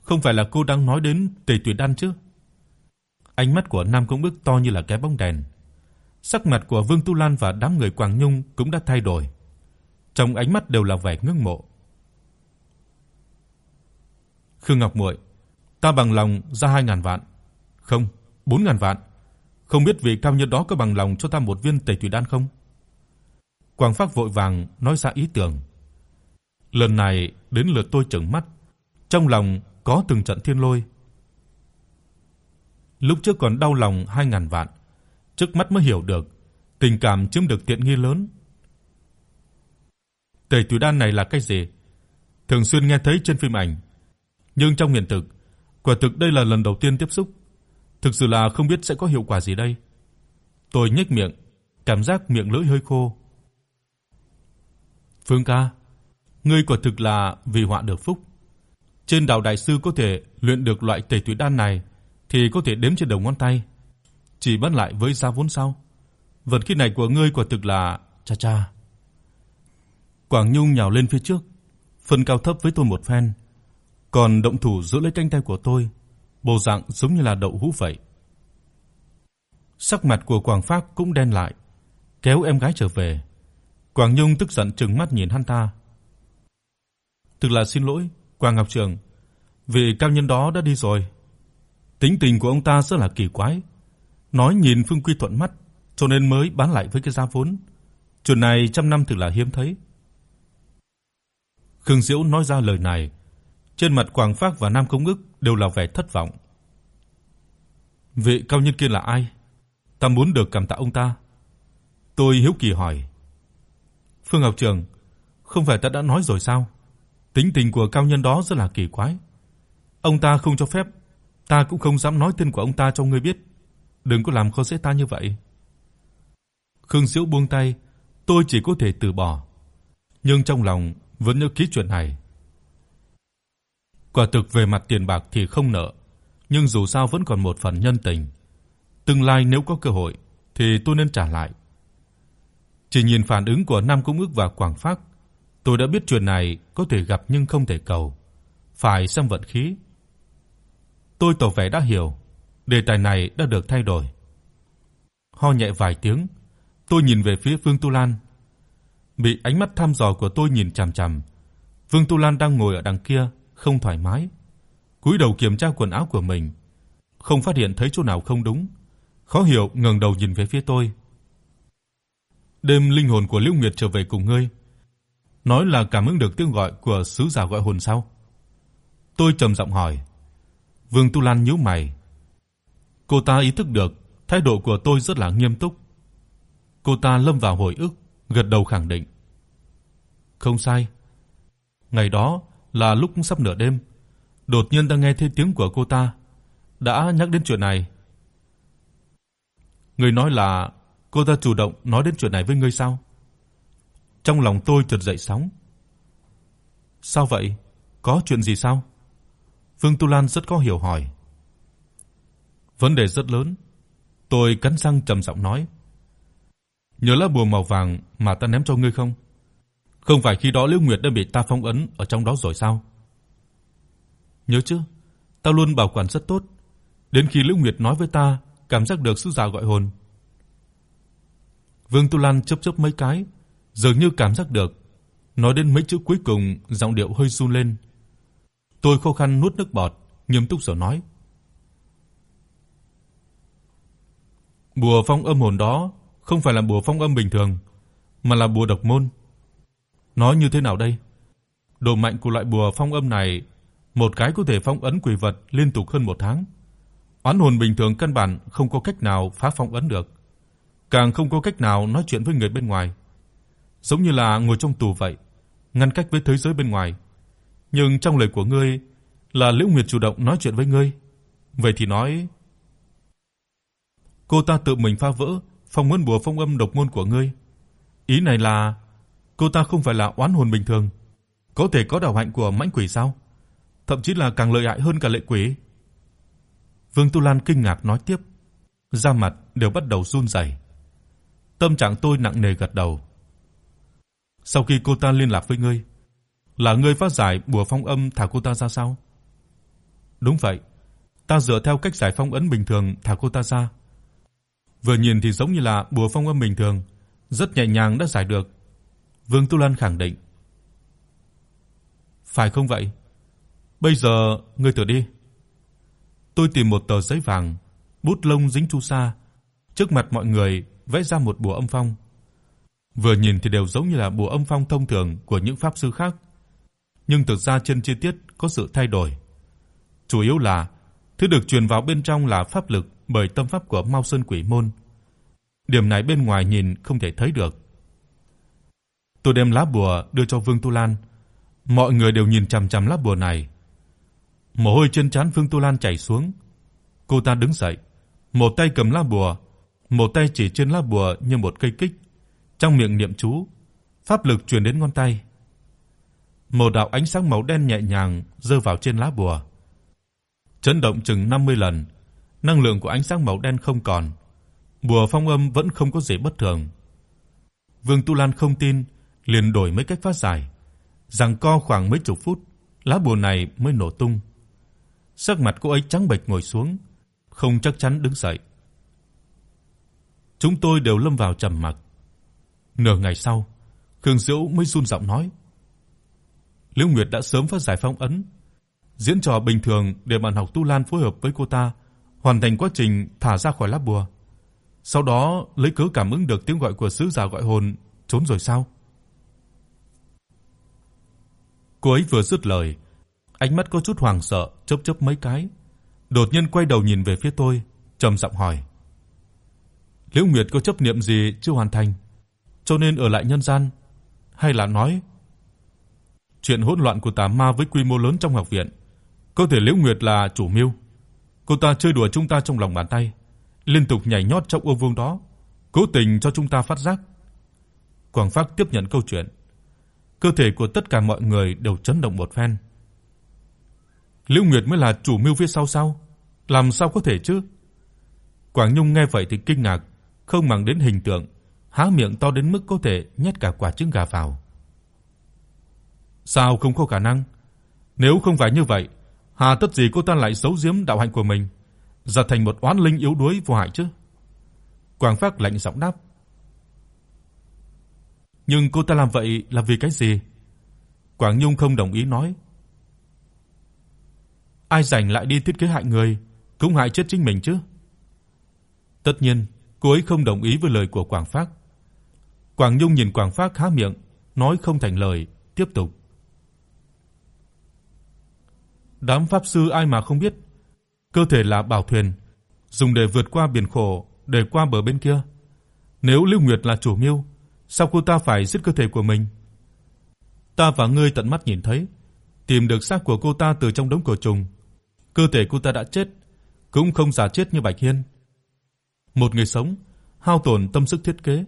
không phải là cô đang nói đến tẩy tủy đan chứ? Ánh mắt của Nam Công Bức to như là cái bóng đèn. Sắc mặt của Vương Tu Lan và đám người Quảng Nhung cũng đã thay đổi. Trong ánh mắt đều là vẻ ngưỡng mộ. Khương Ngọc Muội, ta bằng lòng ra 2000 vạn. Không, 4000 vạn. Không biết vị cao nhân đó có bằng lòng cho ta một viên Tẩy thủy đan không? Quang Phác vội vàng nói ra ý tưởng. Lần này đến lượt tôi trừng mắt, trong lòng có từng trận thiên lôi. Lúc trước còn đau lòng 2000 vạn, trước mắt mới hiểu được tình cảm chiếm được tiện nghi lớn. Tẩy Tú đan này là cái gì? Thường xuyên nghe thấy trên phim ảnh, nhưng trong hiện thực, quả thực đây là lần đầu tiên tiếp xúc. Thực sự là không biết sẽ có hiệu quả gì đây. Tôi nhếch miệng, cảm giác miệng lưỡi hơi khô. Phương ca, ngươi quả thực là vì họa được phúc. Trên đạo đại sư có thể luyện được loại tẩy tủy đan này thì có thể đếm trên đầu ngón tay. Chỉ bắt lại với giá vốn sau. Vật khí này của ngươi quả thực là cha cha. Quảng Nhung nhào lên phía trước, phân cao thấp với tôi một phen, còn động thủ giữ lấy cánh tay của tôi, bộ dạng giống như là đậu hũ vậy. Sắc mặt của Quảng Phác cũng đen lại, kéo em gái trở về. Quảng Nhung tức giận trừng mắt nhìn hắn ta. "Thực là xin lỗi, Quảng Ngọc Trường, vì cao nhân đó đã đi rồi. Tính tình của ông ta rất là kỳ quái, nói nhìn Phương Quy thuận mắt, cho nên mới bán lại với cái giá vốn. Chuyện này trăm năm thực là hiếm thấy." Khương Diễu nói ra lời này, trên mặt Quảng Phác và Nam Công Ngức đều là vẻ thất vọng. Vị cao nhân kia là ai? Ta muốn được cảm tạ ông ta. Tôi hiếu kỳ hỏi. Phương Ngọc Trường, không phải ta đã nói rồi sao? Tính tình của cao nhân đó rất là kỳ quái. Ông ta không cho phép, ta cũng không dám nói tên của ông ta cho ngươi biết. Đừng có làm khó dễ ta như vậy. Khương Diễu buông tay, tôi chỉ có thể từ bỏ. Nhưng trong lòng vẫn nhớ ký chuyện này. Quả thực về mặt tiền bạc thì không nợ, nhưng dù sao vẫn còn một phần nhân tình. Tương lai nếu có cơ hội thì tôi nên trả lại. Chỉ nhìn phản ứng của Nam Cung Ước và Quảng Phác, tôi đã biết chuyện này có thể gặp nhưng không thể cầu, phải xem vận khí. Tôi tỏ vẻ đã hiểu, đề tài này đã được thay đổi. Ho nhẹ vài tiếng, tôi nhìn về phía Vương Tu Lan. Bị ánh mắt thăm dò của tôi nhìn chằm chằm, Vương Tu Lan đang ngồi ở đằng kia, không thoải mái, cúi đầu kiểm tra quần áo của mình, không phát hiện thấy chỗ nào không đúng, khó hiểu ngẩng đầu nhìn về phía tôi. Đêm linh hồn của Liễu Nguyệt trở về cùng ngươi, nói là cảm ứng được tiếng gọi của sứ giả gọi hồn sao? Tôi trầm giọng hỏi. Vương Tu Lan nhíu mày. Cô ta ý thức được Thái độ của tôi rất là nghiêm túc. Cô ta lâm vào hồi ức, gật đầu khẳng định. Không sai. Ngày đó là lúc sắp nửa đêm, đột nhiên ta nghe thấy tiếng của cô ta đã nhắc đến chuyện này. Người nói là cô ta chủ động nói đến chuyện này với ngươi sao? Trong lòng tôi chợt dậy sóng. Sao vậy? Có chuyện gì sao? Vương Tu Lan rất có hiểu hỏi. Vấn đề rất lớn. Tôi cắn răng trầm giọng nói. Nhớ lá bùa màu vàng mà ta ném cho ngươi không? Không phải khi đó Liễu Nguyệt đã bị ta phong ấn ở trong đó rồi sao? Nhớ chứ, ta luôn bảo quản rất tốt, đến khi Liễu Nguyệt nói với ta, cảm giác được sứ giả gọi hồn. Vương Tu Lan chớp chớp mấy cái, dường như cảm giác được. Nói đến mấy chữ cuối cùng, giọng điệu hơi run lên. Tôi khó khăn nuốt nước bọt, nghiêm túc rồi nói: Bùa phong âm hồn đó không phải là bùa phong âm bình thường, mà là bùa độc môn. Nói như thế nào đây? Độ mạnh của loại bùa phong âm này, một cái có thể phong ấn quỷ vật liên tục hơn một tháng. Oán hồn bình thường căn bản không có cách nào phá phong ấn được, càng không có cách nào nói chuyện với người bên ngoài. Giống như là ngồi trong tù vậy, ngăn cách với thế giới bên ngoài. Nhưng trong lời của ngươi là Liễu Nguyệt chủ động nói chuyện với ngươi. Vậy thì nói cô ta tự mình phá vỡ phong môn bùa phong âm độc môn của ngươi. Ý này là cô ta không phải là oán hồn bình thường, có thể có đạo hạnh của mãnh quỷ sao? Thậm chí là càng lợi hại hơn cả lệ quỷ. Vương Tu Lan kinh ngạc nói tiếp, da mặt đều bắt đầu run rẩy. Tâm trạng tôi nặng nề gật đầu. Sau khi cô ta liên lạc với ngươi, là ngươi phát giải bùa phong âm thả cô ta ra sao? Đúng vậy, ta dựa theo cách giải phong ấn bình thường thả cô ta ra. Vừa nhìn thì giống như là bùa phong âm bình thường, rất nhẹ nhàng đã giải được. Vương Tu Lan khẳng định. Phải không vậy? Bây giờ ngươi thử đi. Tôi tìm một tờ giấy vàng, bút lông dính chu sa, trước mặt mọi người vẽ ra một bùa âm phong. Vừa nhìn thì đều giống như là bùa âm phong thông thường của những pháp sư khác, nhưng thực ra trên chi tiết có sự thay đổi. Chủ yếu là thứ được truyền vào bên trong là pháp lực bởi tâm pháp của Mao Sơn Quỷ môn. Điểm này bên ngoài nhìn không thể thấy được. Tôi đem lá bùa đưa cho Vương Tu Lan. Mọi người đều nhìn chằm chằm lá bùa này. Mồ hôi trên trán Vương Tu Lan chảy xuống. Cô ta đứng dậy, một tay cầm lá bùa, một tay chỉ trên lá bùa như một cây kích, trong miệng niệm chú, pháp lực truyền đến ngón tay. Một đạo ánh sáng màu đen nhẹ nhàng rơi vào trên lá bùa. Chấn động chừng 50 lần, năng lượng của ánh sáng màu đen không còn. Bùa phong âm vẫn không có gì bất thường. Vương Tu Lan không tin, liền đổi mấy cách phát giải. rằng co khoảng mấy chục phút, lá bùa này mới nổ tung. Sắc mặt cô ấy trắng bệch ngồi xuống, không chắc chắn đứng dậy. Chúng tôi đều lâm vào trầm mặc. Nửa ngày sau, Khương Diễu mới run giọng nói: Liễu Nguyệt đã sớm phát giải phong ấn, diễn trò bình thường để bạn học Tu Lan phối hợp với cô ta, hoàn thành quá trình thả ra khỏi lá bùa. Sau đó lấy cớ cảm ứng được tiếng gọi của sứ giả gọi hồn, trốn rồi sao? Cô ấy vừa dứt lời, ánh mắt có chút hoảng sợ, chớp chớp mấy cái, đột nhiên quay đầu nhìn về phía tôi, trầm giọng hỏi: "Liễu Nguyệt có chấp niệm gì chưa hoàn thành, cho nên ở lại nhân gian, hay là nói chuyện hỗn loạn của tà ma với quy mô lớn trong học viện, có thể Liễu Nguyệt là chủ mưu. Cô ta chơi đùa chúng ta trong lòng bàn tay, liên tục nhảy nhót trong ô vuông đó, cố tình cho chúng ta phát giác." Quảng Phác tiếp nhận câu chuyện. Cơ thể của tất cả mọi người đều chấn động một phen. Liễu Nguyệt mới là chủ mưu phía sau sao? Làm sao có thể chứ? Quảng Nhung nghe vậy thì kinh ngạc, không màng đến hình tượng, há miệng to đến mức có thể nhét cả quả trứng gà vào. Sao không có khả năng? Nếu không phải như vậy, hà tất gì cô ta lại giấu giếm đạo hạnh của mình, giả thành một oán linh yếu đuối vô hại chứ? Quảng Phác lạnh giọng đáp. Nhưng cô ta làm vậy là vì cái gì? Quảng Nhung không đồng ý nói. Ai rảnh lại đi thiết kế hại người, cũng hại chết chính mình chứ? Tất nhiên, cô ấy không đồng ý với lời của Quảng Phác. Quảng Nhung nhìn Quảng Phác há miệng, nói không thành lời, tiếp tục. Đám pháp sư ai mà không biết, cơ thể là bảo thuyền, dùng để vượt qua biển khổ để qua bờ bên kia. Nếu Lưu Nguyệt là chủ mưu, sao cô ta phải giết cơ thể của mình? Ta và ngươi tận mắt nhìn thấy, tìm được xác của cô ta từ trong đống cổ trùng. Cơ thể cô ta đã chết, cũng không giả chết như Bạch Hiên. Một người sống, hao tổn tâm sức thiết kế,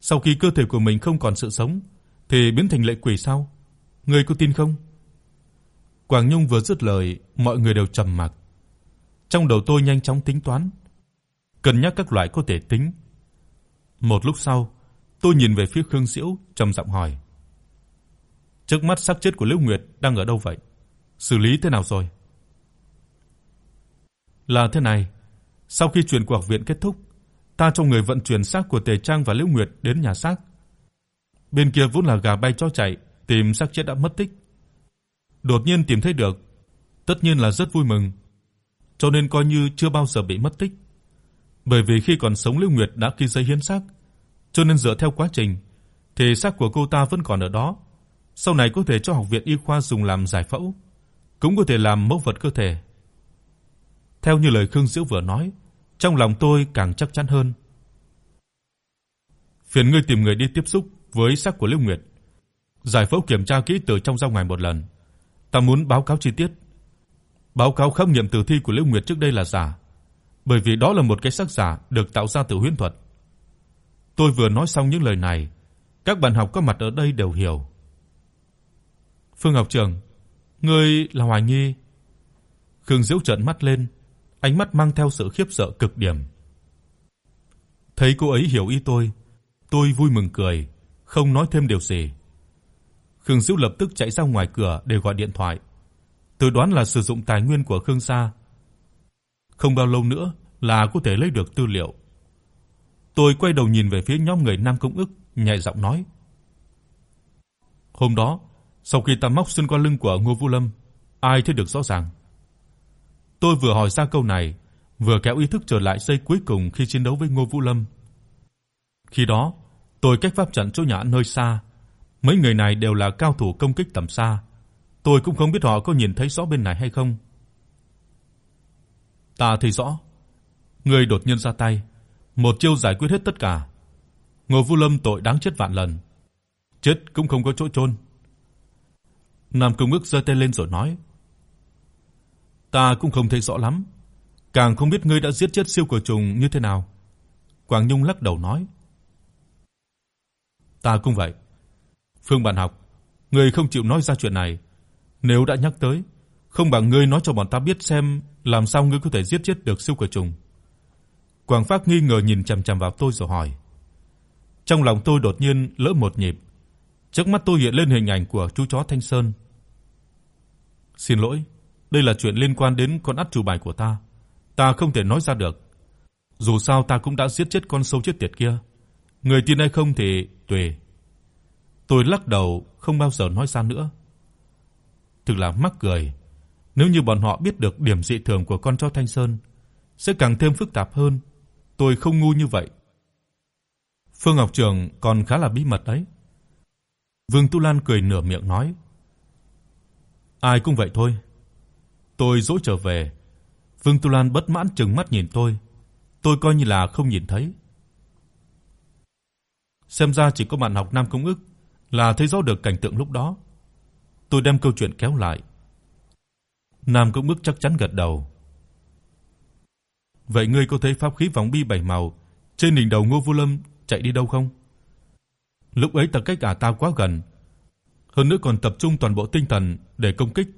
sau khi cơ thể của mình không còn sự sống thì biến thành lệ quỷ sao? Ngươi có tin không? Quảng Nhung vừa dứt lời, mọi người đều trầm mặc. Trong đầu tôi nhanh chóng tính toán, cân nhắc các loại có thể tính. Một lúc sau, tôi nhìn về phía Khương Diễu, trầm giọng hỏi: "Trước mắt xác chết của Lưu Nguyệt đang ở đâu vậy? Xử lý thế nào rồi?" Là thế này, sau khi chuyển của học viện kết thúc, ta cho người vận chuyển xác của Tề Trang và Lưu Nguyệt đến nhà xác. Bên kia vốn là gà bay chó chạy, tìm xác chết đã mất tích. Đột nhiên tìm thấy được, tất nhiên là rất vui mừng. Cho nên coi như chưa bao giờ bị mất tích. Bởi vì khi còn sống Lưu Nguyệt đã ký giấy hiến xác, cho nên dựa theo quá trình thì xác của cô ta vẫn còn ở đó. Sau này có thể cho học viện y khoa dùng làm giải phẫu, cũng có thể làm mẫu vật cơ thể. Theo như lời Khương Diễu vừa nói, trong lòng tôi càng chắc chắn hơn. Phiền ngươi tìm người đi tiếp xúc với xác của Lưu Nguyệt, giải phẫu kiểm tra kỹ từ trong ra ngoài một lần. Ta muốn báo cáo chi tiết. Báo cáo khám nghiệm tử thi của Lễ Nguyệt trước đây là giả, bởi vì đó là một cái xác giả được tạo ra từ huyễn thuật. Tôi vừa nói xong những lời này, các bạn học có mặt ở đây đều hiểu. Phương học trưởng, ngươi là Hoài Nghi? Khương Diễu trợn mắt lên, ánh mắt mang theo sự khiếp sợ cực điểm. Thấy cô ấy hiểu ý tôi, tôi vui mừng cười, không nói thêm điều gì. Khương Diệu lập tức chạy ra ngoài cửa để gọi điện thoại. Tôi đoán là sử dụng tài nguyên của Khương gia. Không bao lâu nữa là có thể lấy được tư liệu. Tôi quay đầu nhìn về phía nhóm người Nam Công ức, nhẹ giọng nói: "Hôm đó, sau khi ta móc xuyên qua lưng của Ngô Vũ Lâm, ai thấy được rõ ràng?" Tôi vừa hỏi ra câu này, vừa kéo ý thức trở lại giây cuối cùng khi chiến đấu với Ngô Vũ Lâm. Khi đó, tôi cách pháp trận chỗ nhà nơi xa, mấy người này đều là cao thủ công kích tầm xa, tôi cũng không biết họ có nhìn thấy rõ bên này hay không. Ta thấy rõ, người đột nhiên ra tay, một chiêu giải quyết hết tất cả. Ngô Vũ Lâm tội đáng chết vạn lần, chết cũng không có chỗ chôn. Nam Công Ngức giơ tay lên rồi nói: Ta cũng không thấy rõ lắm, càng không biết ngươi đã giết chết siêu cờ trùng như thế nào." Quảng Nhung lắc đầu nói. "Ta cũng vậy. Phương bạn học, ngươi không chịu nói ra chuyện này, nếu đã nhắc tới, không bằng ngươi nói cho bọn ta biết xem làm sao ngươi có thể giết chết được siêu cửa trùng." Quảng Phác nghi ngờ nhìn chằm chằm vào tôi rồi hỏi. Trong lòng tôi đột nhiên lỡ một nhịp, trước mắt tôi hiện lên hình ảnh của chú chó Thanh Sơn. "Xin lỗi, đây là chuyện liên quan đến con ắt chủ bài của ta, ta không thể nói ra được. Dù sao ta cũng đã giết chết con sâu chết tiệt kia. Người tin hay không thì tùy." Tôi lắc đầu, không bao giờ nói ra nữa. Thực là mắc cười, nếu như bọn họ biết được điểm dị thường của con chó Thanh Sơn, sẽ càng thêm phức tạp hơn. Tôi không ngu như vậy. Phương Ngọc Trường còn khá là bí mật đấy. Vương Tu Lan cười nửa miệng nói: "Ai cũng vậy thôi, Tôi dỗ trở về. Vương Tu Lan bất mãn trừng mắt nhìn tôi. Tôi coi như là không nhìn thấy. Xem ra chỉ có bạn học Nam Công ức là thấy rõ được cảnh tượng lúc đó. Tôi đem câu chuyện kéo lại. Nam cũng bước chắc chắn gật đầu. Vậy ngươi có thấy pháp khí vòng bi bảy màu trên đỉnh đầu Ngô Vô Lâm chạy đi đâu không? Lúc ấy ta cách cả ta quá gần, hơn nữa còn tập trung toàn bộ tinh thần để công kích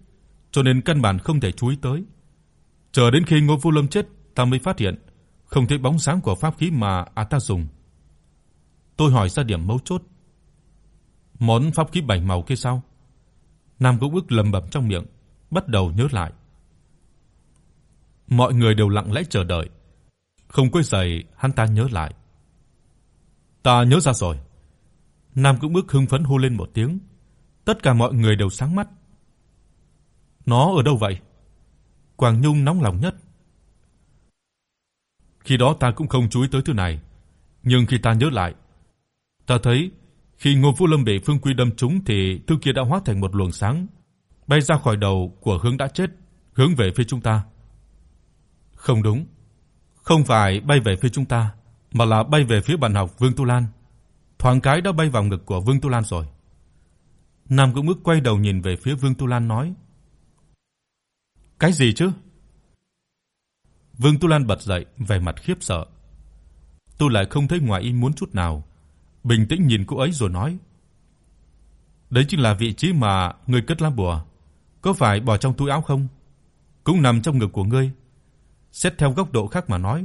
cho nên căn bản không thể chú ý tới. Chờ đến khi Ngô Vô Lâm chết, ta mới phát hiện không thấy bóng dáng của pháp khí mà a ta dùng. Tôi hỏi ra điểm mấu chốt. Món pháp khí bảy màu kia sao? Nam Công Ước lẩm bẩm trong miệng, bắt đầu nhớ lại. Mọi người đều lặng lẽ chờ đợi, không quấy rầy hắn ta nhớ lại. Ta nhớ ra rồi. Nam Công Ước hưng phấn hô lên một tiếng. Tất cả mọi người đều sáng mắt. Nó ở đâu vậy? Quang Nhung nóng lòng nhất. Khi đó ta cũng không chú ý tới thứ này, nhưng khi ta nhớ lại, ta thấy khi Ngô Vũ Lâm bị Phương Quy đâm trúng thì thứ kia đã hóa thành một luồng sáng, bay ra khỏi đầu của hướng đã chết, hướng về phía chúng ta. Không đúng, Không phải bay về phía chúng ta, mà là bay về phía bạn học Vương Tu Lan. Thoáng cái đã bay vào ngực của Vương Tu Lan rồi. Nam Cung Ức quay đầu nhìn về phía Vương Tu Lan nói: "Cái gì chứ?" Vương Tu Lan bật dậy, vẻ mặt khiếp sợ. Tôi lại không thấy ngoài ý muốn chút nào, bình tĩnh nhìn cô ấy rồi nói: "Đấy chính là vị trí mà ngươi cất lá bùa, có phải bỏ trong túi áo không? Cũng nằm trong ngực của ngươi." Xét theo góc độ khác mà nói,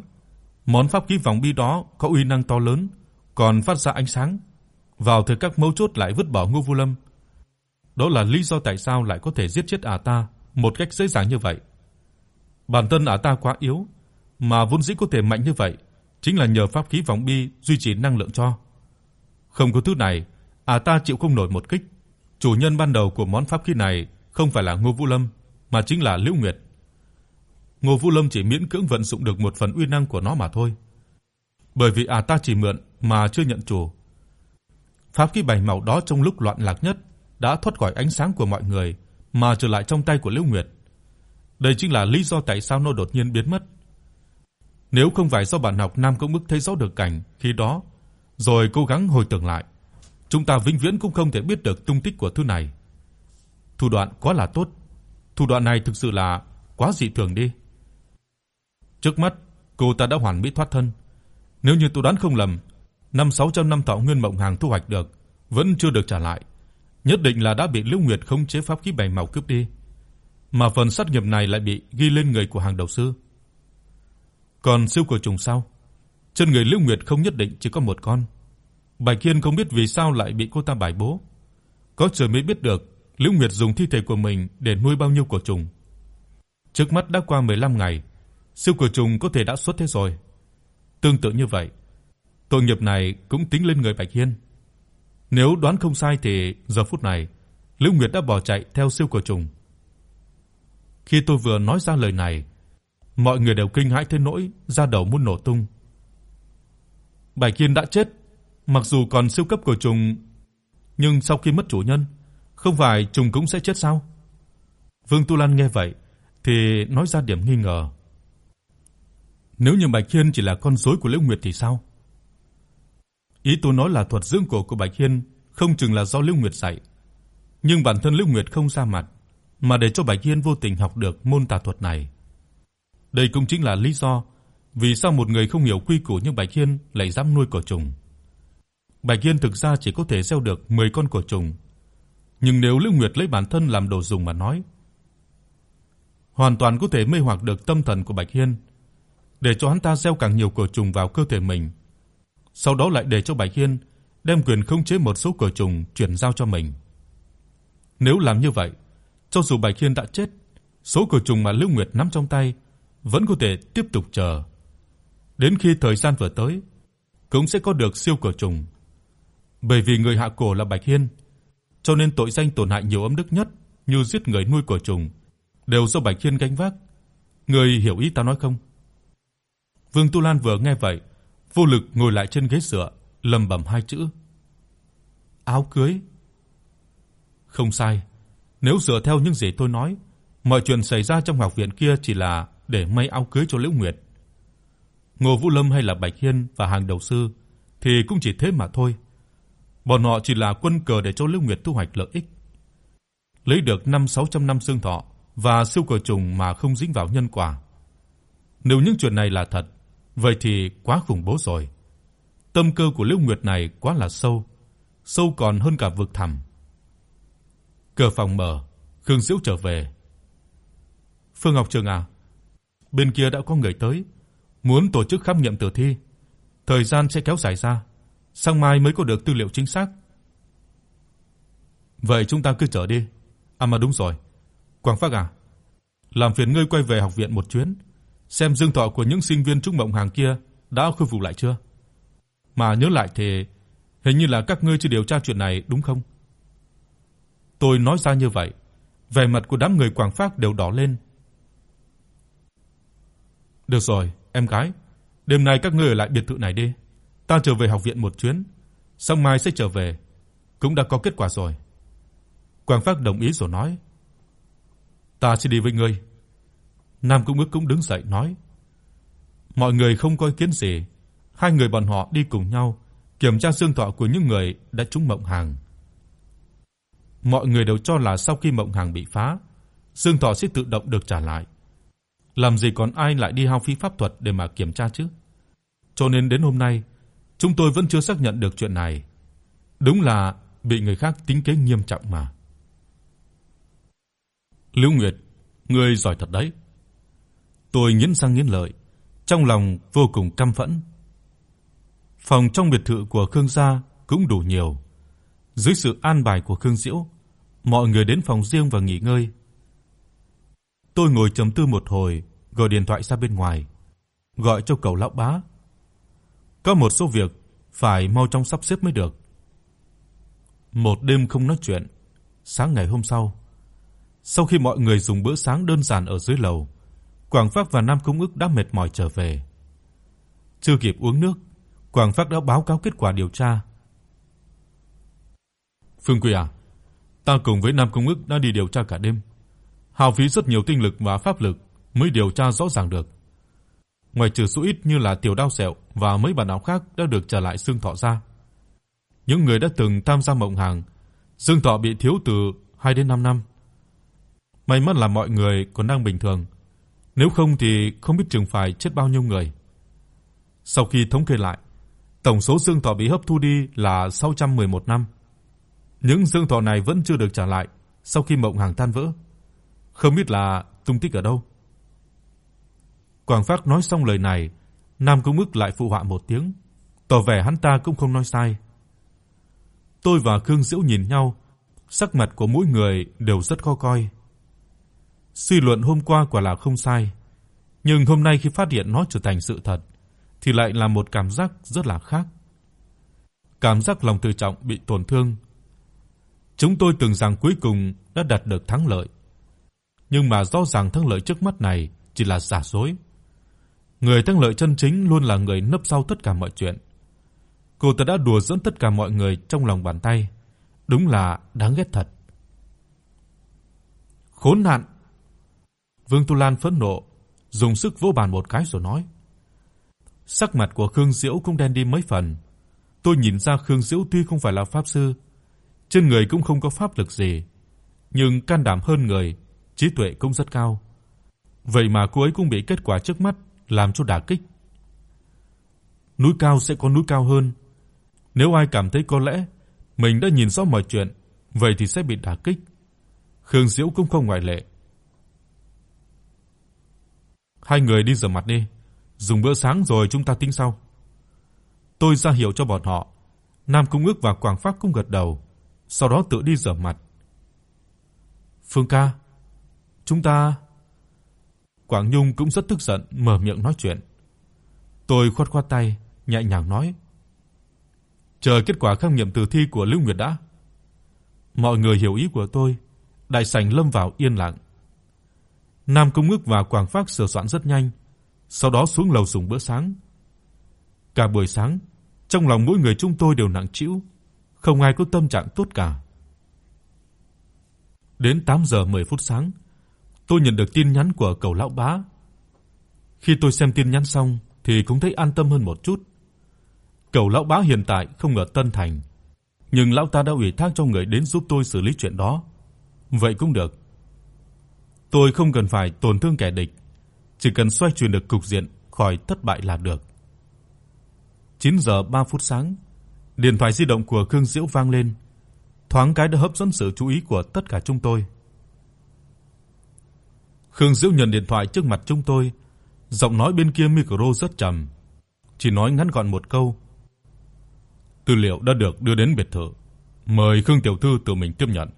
món pháp khí vòng bi đó có uy năng to lớn, còn phát ra ánh sáng, vào thời các mấu chốt lại vứt bỏ Ngô Vu Lâm. Đó là lý do tại sao lại có thể giết chết ả ta một cách dễ dàng như vậy. Bản thân ả ta quá yếu, mà vốn dĩ có thể mạnh như vậy, chính là nhờ pháp khí vòng bi duy trì năng lượng cho. Không có thứ này, à ta chịu không nổi một kích. Chủ nhân ban đầu của món pháp khí này không phải là Ngô Vũ Lâm, mà chính là Liễu Nguyệt. Ngô Vũ Lâm chỉ miễn cưỡng vận dụng được một phần uy năng của nó mà thôi. Bởi vì à ta chỉ mượn mà chưa nhận chủ. Pháp khí bảy màu đó trong lúc loạn lạc nhất đã thoát khỏi ánh sáng của mọi người mà trở lại trong tay của Liễu Nguyệt. Đây chính là lý do tại sao nó đột nhiên biến mất. Nếu không phải do bạn học Nam Công bức thấy rõ được cảnh khi đó, rồi cố gắng hồi tưởng lại, chúng ta vĩnh viễn cũng không thể biết được tung tích của thứ này. Thủ đoạn quá là tốt. Thủ đoạn này thực sự là quá dị thường đi. Trước mắt, cô ta đã hoàn mỹ thoát thân. Nếu như tôi đoán không lầm, năm 600 năm thọ nguyên mộng hàng thu hoạch được vẫn chưa được trả lại, nhất định là đã bị Liễu Nguyệt khống chế pháp khí bảy màu cướp đi. Mà phần sát nghiệp này lại bị ghi lên người của hàng đầu sư. Còn siêu cổ trùng sao? Trên người Liễu Nguyệt không nhất định chỉ có một con. Bạch Kiên không biết vì sao lại bị cô ta bài bố. Có trời mới biết được Liễu Nguyệt dùng thi thể của mình để nuôi bao nhiêu cổ trùng. Trước mắt đã qua 15 ngày, siêu cổ trùng có thể đã xuất thế rồi. Tương tự như vậy, tội nghiệp này cũng tính lên người Bạch Hiên. Nếu đoán không sai thì giờ phút này, Liễu Nguyệt đã bỏ chạy theo siêu cổ trùng. Khi tôi vừa nói ra lời này, mọi người đều kinh hãi tới nỗi da đầu muốn nổ tung. Bạch Hiên đã chết, mặc dù còn siêu cấp của trùng, nhưng sau khi mất chủ nhân, không phải trùng cũng sẽ chết sao? Vương Tu Lan nghe vậy thì nói ra điểm nghi ngờ. Nếu như Bạch Hiên chỉ là con rối của Liễu Nguyệt thì sao? Ý tôi nói là thuật dưỡng cổ của Bạch Hiên không chừng là do Liễu Nguyệt dạy, nhưng bản thân Liễu Nguyệt không ra mặt, mà để cho Bạch Hiên vô tình học được môn tà thuật này. Đây cũng chính là lý do vì sao một người không hiểu quy củ như Bạch Hiên lại dám nuôi cỏ trùng. Bạch Hiên thực ra chỉ có thể gieo được 10 con cỏ trùng, nhưng nếu Lữ Nguyệt lấy bản thân làm đồ dùng mà nói, hoàn toàn có thể mê hoặc được tâm thần của Bạch Hiên, để cho hắn ta gieo càng nhiều cỏ trùng vào cơ thể mình. Sau đó lại để cho Bạch Hiên đem quyền khống chế một số cỏ trùng chuyển giao cho mình. Nếu làm như vậy, cho dù Bạch Hiên đã chết, số cỏ trùng mà Lưu Nguyệt nắm trong tay vẫn có thể tiếp tục chờ. Đến khi thời gian vừa tới, cũng sẽ có được siêu cửa trùng. Bởi vì người hạ cổ là Bạch Hiên, cho nên tội danh tổn hại nhiều âm đức nhất như giết người nuôi cửa trùng đều do Bạch Hiên gánh vác. Người hiểu ý ta nói không? Vương Tu Lan vừa nghe vậy, vô lực ngồi lại trên ghế dựa, lẩm bẩm hai chữ: "Áo cưới." Không sai, nếu dựa theo những gì tôi nói, mọi chuyện xảy ra trong học viện kia chỉ là để may áo cưới cho Liễu Nguyệt. Ngô Vũ Lâm hay là Bạch Hiên và hàng đầu sư thì cũng chỉ thế mà thôi. Bọn họ chỉ là quân cờ để cho lưu Nguyệt thu hoạch lợi ích. Lấy được 5-600 năm xương thọ và siêu cờ trùng mà không dính vào nhân quả. Nếu những chuyện này là thật, vậy thì quá khủng bố rồi. Tâm cơ của lưu Nguyệt này quá là sâu, sâu còn hơn cả vực thẳm. Cửa phòng mở, Khương Diễu trở về. Phương Ngọc Trường à, bên kia đã có người tới, muốn tổ chức khám nghiệm tử thi. Thời gian sẽ kéo dài ra, sáng mai mới có được tư liệu chính xác. Vậy chúng ta cứ chờ đi. À mà đúng rồi. quảng Phác à, làm phiền ngươi quay về học viện một chuyến, xem dương thọ của những sinh viên trúc mộng hàng kia đã khôi phục lại chưa. Mà nhớ lại thì hình như là các ngươi chưa điều tra chuyện này đúng không? Tôi nói ra như vậy, vẻ mặt của đám người Quảng Phác đều đỏ lên. Được rồi, em gái, đêm nay các ngươi ở lại biệt thự này đi. Ta trở về học viện một chuyến, sáng mai sẽ trở về. Cũng đã có kết quả rồi. Quang Phác đồng ý rồi nói: "Ta sẽ đi với ngươi." Nam Cung Ước cũng đứng dậy nói: Mọi người không có ý kiến gì, hai người bọn họ đi cùng nhau kiểm tra xương thọ của những người đã trúng mộng hàng. Mọi người đều cho là sau khi mộng hàng bị phá, xương thọ sẽ tự động được trả lại. Làm gì còn ai lại đi hao phí pháp thuật để mà kiểm tra chứ? Cho nên đến hôm nay, chúng tôi vẫn chưa xác nhận được chuyện này. Đúng là bị người khác tính kế nghiêm trọng mà. Lưu Nguyệt, ngươi giỏi thật đấy. Tôi nghiến răng nghiến lợi, trong lòng vô cùng căm phẫn. Phòng trong biệt thự của Khương gia cũng đủ nhiều. Dưới sự an bài của Khương Diễu, mọi người đến phòng riêng và nghỉ ngơi. Tôi ngồi trầm tư một hồi, gọi điện thoại ra bên ngoài, gọi cho cậu lão bá. Có một số việc phải mau chóng sắp xếp mới được. Một đêm không nói chuyện, sáng ngày hôm sau, sau khi mọi người dùng bữa sáng đơn giản ở dưới lầu, Quảng Phác và Nam Công Ức đã mệt mỏi trở về. Chưa kịp uống nước, Quảng Phác đã báo cáo kết quả điều tra. Phương Quỳ à, ta cùng với Nam Công Ức đã đi điều tra cả đêm, hao phí rất nhiều tinh lực và pháp lực mới điều tra rõ ràng được. Ngoài trừ số ít như là tiểu đao sẹo và mấy bản áo khác đã được trả lại xương thọ ra. Những người đã từng tham gia mộng hàng, xương thọ bị thiếu từ 2 đến 5 năm. May mắn là mọi người còn đang bình thường, nếu không thì không biết chừng phải chết bao nhiêu người. Sau khi thống kê lại, tổng số xương thọ bị hấp thu đi là 611 năm. Những xương thọ này vẫn chưa được trả lại sau khi mộng hàng tan vỡ. Không biết là tung tích ở đâu. Quảng Phác nói xong lời này, Nam Công Ngức lại phụ họa một tiếng, tỏ vẻ hắn ta cũng không nói sai. Tôi và Khương Diễu nhìn nhau, sắc mặt của mỗi người đều rất khó coi. Suy luận hôm qua quả là không sai, nhưng hôm nay khi phát hiện nó trở thành sự thật thì lại là một cảm giác rất là khác. Cảm giác lòng tự trọng bị tổn thương. Chúng tôi tưởng rằng cuối cùng đã đạt được thắng lợi, nhưng mà rõ ràng thắng lợi trước mắt này chỉ là giả dối. Người thắng lợi chân chính luôn là người nấp sau tất cả mọi chuyện. Cô ta đã đùa giỡn tất cả mọi người trong lòng bàn tay, đúng là đáng ghét thật. Khốn nạn. Vương Tu Lan phẫn nộ, dùng sức vỗ bàn một cái rồi nói: Sắc mặt của Khương Diễu cũng đen đi mấy phần. Tôi nhìn ra Khương Diễu tuy không phải là pháp sư, trên người cũng không có pháp lực gì, nhưng can đảm hơn người, trí tuệ cũng rất cao. Vậy mà cô ấy cũng bị kết quả trước mắt làm cho đả kích. Núi cao sẽ có núi cao hơn. Nếu ai cảm thấy có lẽ mình đã nhìn rõ mọi chuyện, vậy thì sẽ bị đả kích. Khương Diễu cũng không ngoại lệ. Hai người đi rửa mặt đi, dùng bữa sáng rồi chúng ta tính sau. Tôi ra hiệu cho bọn họ. Nam Cung Ước và Quảng Phác cũng gật đầu, sau đó tự đi rửa mặt. Phương ca, chúng ta Quảng Nhung cũng rất tức giận mở miệng nói chuyện. Tôi khoát khoát tay, nhẹ nhàng nói: "Chờ kết quả khám nghiệm tử thi của Lưu Nguyệt đã." Mọi người hiểu ý của tôi, đại sảnh lâm vào yên lặng. Nam Công Ngức và Quảng Phác sửa soạn rất nhanh, sau đó xuống lầu dùng bữa sáng. Cả buổi sáng, trong lòng mỗi người chúng tôi đều nặng trĩu, không ai có tâm trạng tốt cả. Đến 8 giờ 10 phút sáng, tôi nhận được tin nhắn của cậu lão bá. Khi tôi xem tin nhắn xong thì cũng thấy an tâm hơn một chút. Cậu lão bá hiện tại không ở Tân Thành, nhưng lão ta đã ủy thác cho người đến giúp tôi xử lý chuyện đó. Vậy cũng được. Tôi không cần phải tổn thương kẻ địch, chỉ cần xoay chuyển được cục diện khỏi thất bại là được. 9 giờ 3 phút sáng, điện thoại di động của Khương Diễu vang lên, thoáng cái đã hấp dẫn sự chú ý của tất cả chúng tôi. Khương Diễu nhận điện thoại trước mặt chúng tôi, giọng nói bên kia micro rất trầm, chỉ nói ngắn gọn một câu. Tư liệu đã được đưa đến biệt thự, mời Khương tiểu thư tự mình tiếp nhận.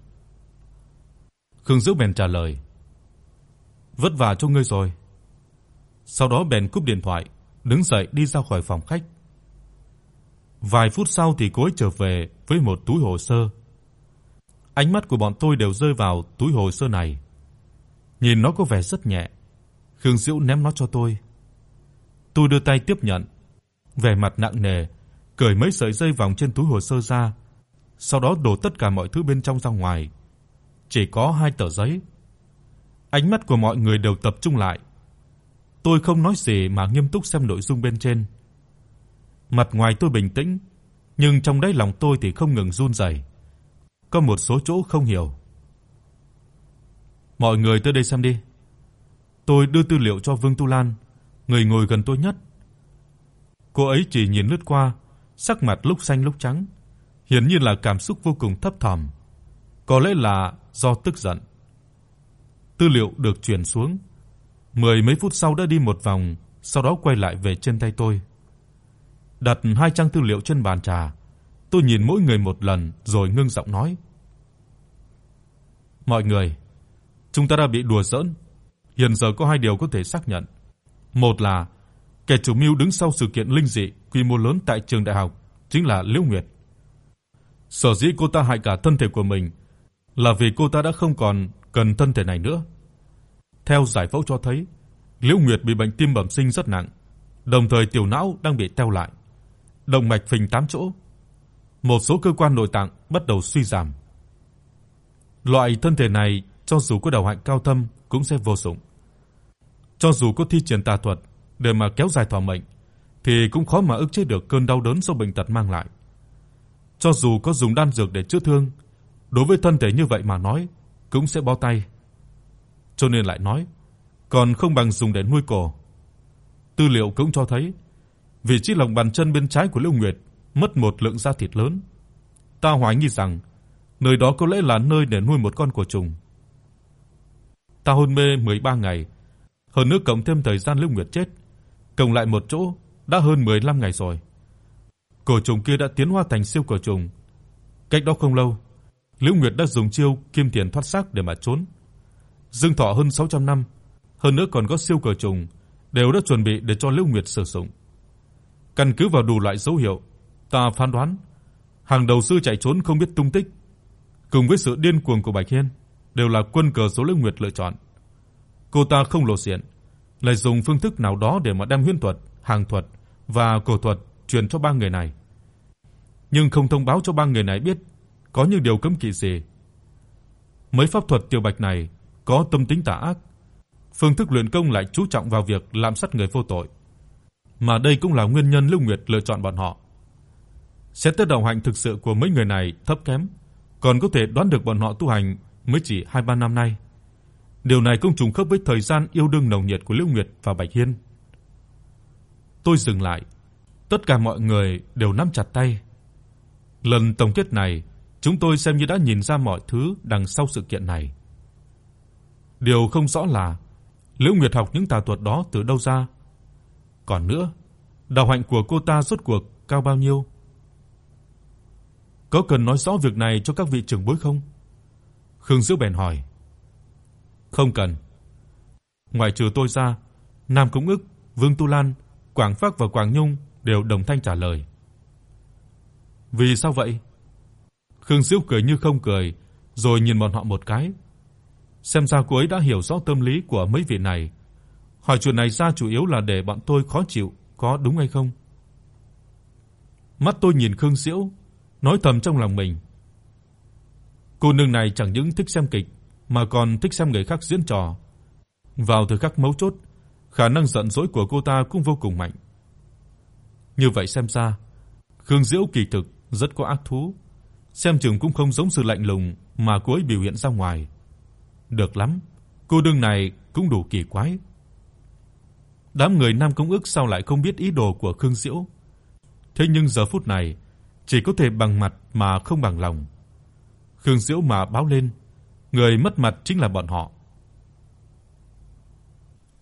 Khương Diễu bèn trả lời: "Vất vả cho ngươi rồi." Sau đó bèn cúp điện thoại, đứng dậy đi ra khỏi phòng khách. Vài phút sau thì cô ấy trở về với một túi hồ sơ. Ánh mắt của bọn tôi đều rơi vào túi hồ sơ này. Nhìn nó có vẻ rất nhẹ. Khương Diễu ném nó cho tôi. Tôi đưa tay tiếp nhận, vẻ mặt nặng nề, cởi mấy sợi dây vòng trên túi hồ sơ ra, sau đó đổ tất cả mọi thứ bên trong ra ngoài. Chỉ có hai tờ giấy. Ánh mắt của mọi người đều tập trung lại. Tôi không nói gì mà nghiêm túc xem nội dung bên trên. Mặt ngoài tôi bình tĩnh, nhưng trong đáy lòng tôi thì không ngừng run rẩy. Có một số chỗ không hiểu. Mọi người tới đây xem đi. Tôi đưa tư liệu cho Vương Tu Lan, người ngồi gần tôi nhất. Cô ấy chỉ nhìn lướt qua, sắc mặt lúc xanh lúc trắng, hiển nhiên là cảm xúc vô cùng thấp thỏm. Có lẽ là do tức giận. Tư liệu được truyền xuống, mười mấy phút sau đã đi một vòng, sau đó quay lại về trên tay tôi. Đặt hai trang tư liệu trên bàn trà, tôi nhìn mỗi người một lần rồi ngưng giọng nói: "Mọi người, chúng ta đã bị đùa giỡn. Hiện giờ có hai điều có thể xác nhận. Một là kẻ chủ mưu đứng sau sự kiện linh dị quy mô lớn tại trường đại học chính là Liễu Nguyệt. Sở dĩ cô ta hại cả thân thể của mình là vì cô ta đã không còn cần thân thể này nữa. Theo giải phẫu cho thấy, Liễu Nguyệt bị bệnh tim bẩm sinh rất nặng, đồng thời tiểu não đang bị teo lại, động mạch phình 8 chỗ. Một số cơ quan nội tạng bắt đầu suy giảm. Loại thân thể này cho dù có đầu hạnh cao thâm cũng sẽ vô dụng. Cho dù có thi triển tà thuật để mà kéo dài thọ mệnh thì cũng khó mà ức chế được cơn đau đớn do bệnh tật mang lại. Cho dù có dùng đan dược để chữa thương, đối với thân thể như vậy mà nói cũng sẽ bó tay. Cho nên lại nói, còn không bằng dùng để nuôi cổ. Tư liệu cũng cho thấy, vị trí lòng bàn chân bên trái của Lưu Nguyệt mất một lượng da thịt lớn. Ta hoài nghi rằng nơi đó có lẽ là nơi để nuôi một con cổ trùng. Ta hôn mê 13 ngày, hơn nữa cộng thêm thời gian Lưu Nguyệt chết, cộng lại một chỗ đã hơn 15 ngày rồi. Cổ trùng kia đã tiến hóa thành siêu cổ trùng. Cách đó không lâu, Lưu Nguyệt đã dùng chiêu kim tiền thoát xác để mà trốn. Dương thọ hơn 600 năm, hơn nữa còn có siêu cổ trùng đều đã chuẩn bị để cho Lưu Nguyệt sử dụng. Căn cứ vào đủ loại dấu hiệu, ta phán đoán hàng đầu sư chạy trốn không biết tung tích, cùng với sự điên cuồng của Bạch Hiên, đều là quân cờ số Liễu Nguyệt lựa chọn. Cô ta không lộ diện, lại dùng phương thức nào đó để mà đem huyền thuật, hàng thuật và cổ thuật truyền cho ba người này. Nhưng không thông báo cho ba người này biết có những điều cấm kỵ gì. Mấy pháp thuật tiểu bạch này có tâm tính tà ác, phương thức luyện công lại chú trọng vào việc làm sát người vô tội. Mà đây cũng là nguyên nhân Lưu Nguyệt lựa chọn bọn họ. Xét tới đạo hạnh thực sự của mấy người này thấp kém, còn có thể đoán được bọn họ tu hành mới chỉ 2-3 năm nay. Điều này cũng trùng khớp với thời gian yêu đương nồng nhiệt của Liễu Nguyệt và Bạch Hiên. Tôi dừng lại, tất cả mọi người đều nắm chặt tay. Lần tổng kết này, chúng tôi xem như đã nhìn ra mọi thứ đằng sau sự kiện này. Điều không rõ là Liễu Nguyệt học những tà thuật đó từ đâu ra? Còn nữa, đạo hạnh của cô ta rốt cuộc cao bao nhiêu? Có cần nói rõ việc này cho các vị trưởng bối không? Khương Diễu bèn hỏi. Không cần. Ngoài trừ tôi ra, Nam Cung Ức, Vương Tu Lan, Quảng Phác và Quảng Nhung đều đồng thanh trả lời. Vì sao vậy? Khương Diễu cười như không cười, rồi nhìn bọn họ một cái. Xem ra cô ấy đã hiểu rõ tâm lý của mấy vị này. Hỏi chuyện này ra chủ yếu là để bọn tôi khó chịu, có đúng hay không? Mắt tôi nhìn Khương Diễu, nói thầm trong lòng mình. Cô nương này chẳng những thích xem kịch mà còn thích xem người khác diễn trò. Vào thời khắc mấu chốt, khả năng giận dỗi của cô ta cũng vô cùng mạnh. Như vậy xem ra, Khương Diễu kỳ thực rất có ác thú, xem chừng cũng không giống sự lạnh lùng mà cô ấy biểu hiện ra ngoài. Được lắm, cô đương này cũng đủ kỳ quái. Đám người Nam Công ước sao lại không biết ý đồ của Khương Diễu? Thế nhưng giờ phút này, chỉ có thể bằng mặt mà không bằng lòng. Khương Diễu mà báo lên, người mất mặt chính là bọn họ.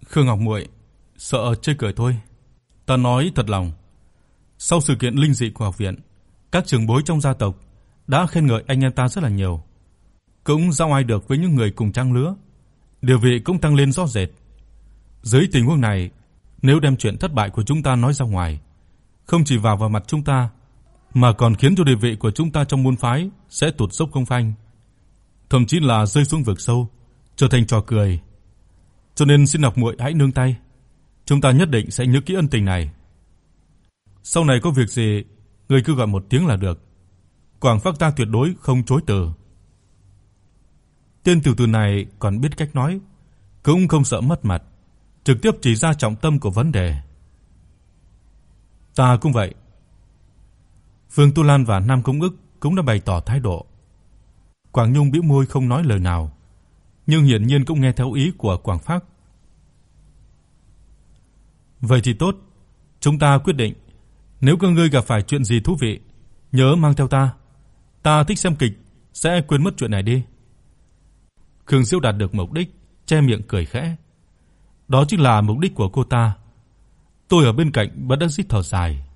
Khương Ngọc Muội sợ chơi cười thôi. Ta nói thật lòng, sau sự kiện linh dị của học viện, các trưởng bối trong gia tộc đã khen ngợi anh em ta rất là nhiều, cũng giao ai được với những người cùng trang lứa, địa vị cũng tăng lên rõ rệt. Dưới tình huống này, nếu đem chuyện thất bại của chúng ta nói ra ngoài, không chỉ vào vào mặt chúng ta, mà còn khiến cho địa vị của chúng ta trong môn phái sẽ tụt dốc không phanh, thậm chí là rơi xuống vực sâu, trở thành trò cười. Cho nên xin học muội hãy nương tay, chúng ta nhất định sẽ nhớ kỹ ân tình này. Sau này có việc gì, người cứ gọi một tiếng là được. Quảng Phác ta tuyệt đối không chối từ. Tên tiểu tử này còn biết cách nói, cũng không sợ mất mặt, trực tiếp chỉ ra trọng tâm của vấn đề. Ta cũng vậy. Phương Tu Lan và Nam Công Ức cũng đã bày tỏ thái độ. Quảng Nhung bĩu môi không nói lời nào, nhưng hiển nhiên cũng nghe theo ý của Quảng Phác. Vậy thì tốt, chúng ta quyết định, nếu các ngươi gặp phải chuyện gì thú vị, nhớ mang theo ta. Ta thích xem kịch, sẽ quên mất chuyện này đi. Khương Diêu đạt được mục đích, che miệng cười khẽ. Đó chính là mục đích của cô ta. Tôi ở bên cạnh bất đắc dĩ thở dài.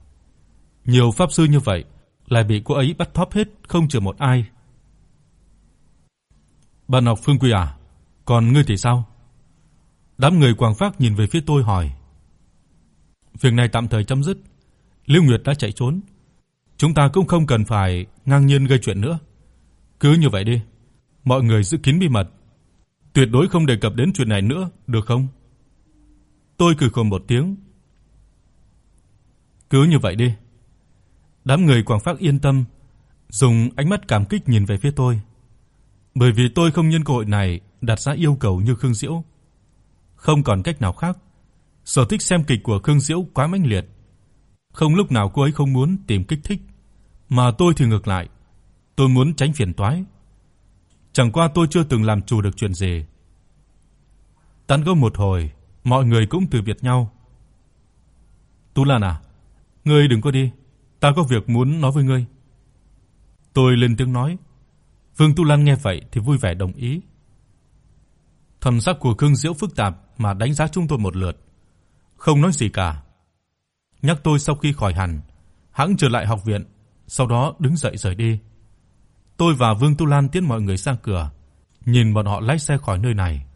Nhiều pháp sư như vậy lại bị cô ấy bắt thóp hết không chừa một ai. Bạn học Phương Quy à, còn ngươi thì sao? Đám người Quảng Phác nhìn về phía tôi hỏi. Việc này tạm thời chấm dứt. Lưu Nguyệt đã chạy trốn, chúng ta cũng không cần phải ngang nhiên gây chuyện nữa. Cứ như vậy đi, mọi người giữ kín bí mật, tuyệt đối không đề cập đến chuyện này nữa, được không? Tôi cười khổ một tiếng. Cứ như vậy đi. Đám người Quảng Phác yên tâm, dùng ánh mắt cảm kích nhìn về phía tôi. Bởi vì tôi không nhân cơ hội này đặt ra yêu cầu như Khương Diễu. Không còn cách nào khác. Sở thích xem kịch của Khương Diễu quá mãnh liệt. Không lúc nào cô ấy không muốn tìm kích thích, mà tôi thì ngược lại, tôi muốn tránh phiền toái. Chẳng qua tôi chưa từng làm chủ được chuyện gì. Tán gẫu một hồi, mọi người cũng từ biệt nhau. Tu Lan à, ngươi đừng có đi, ta có việc muốn nói với ngươi. Tôi lên tiếng nói. Vương Tu Lan nghe vậy thì vui vẻ đồng ý. Thần sắc của Khương Diễu phức tạp mà đánh giá chúng tôi một lượt, không nói gì cả. Nhắc tôi sau khi khỏi hẳn, hãng trở lại học viện, sau đó đứng dậy rời đi. Tôi và Vương Tu Lan tiễn mọi người sang cửa, nhìn bọn họ lái xe khỏi nơi này.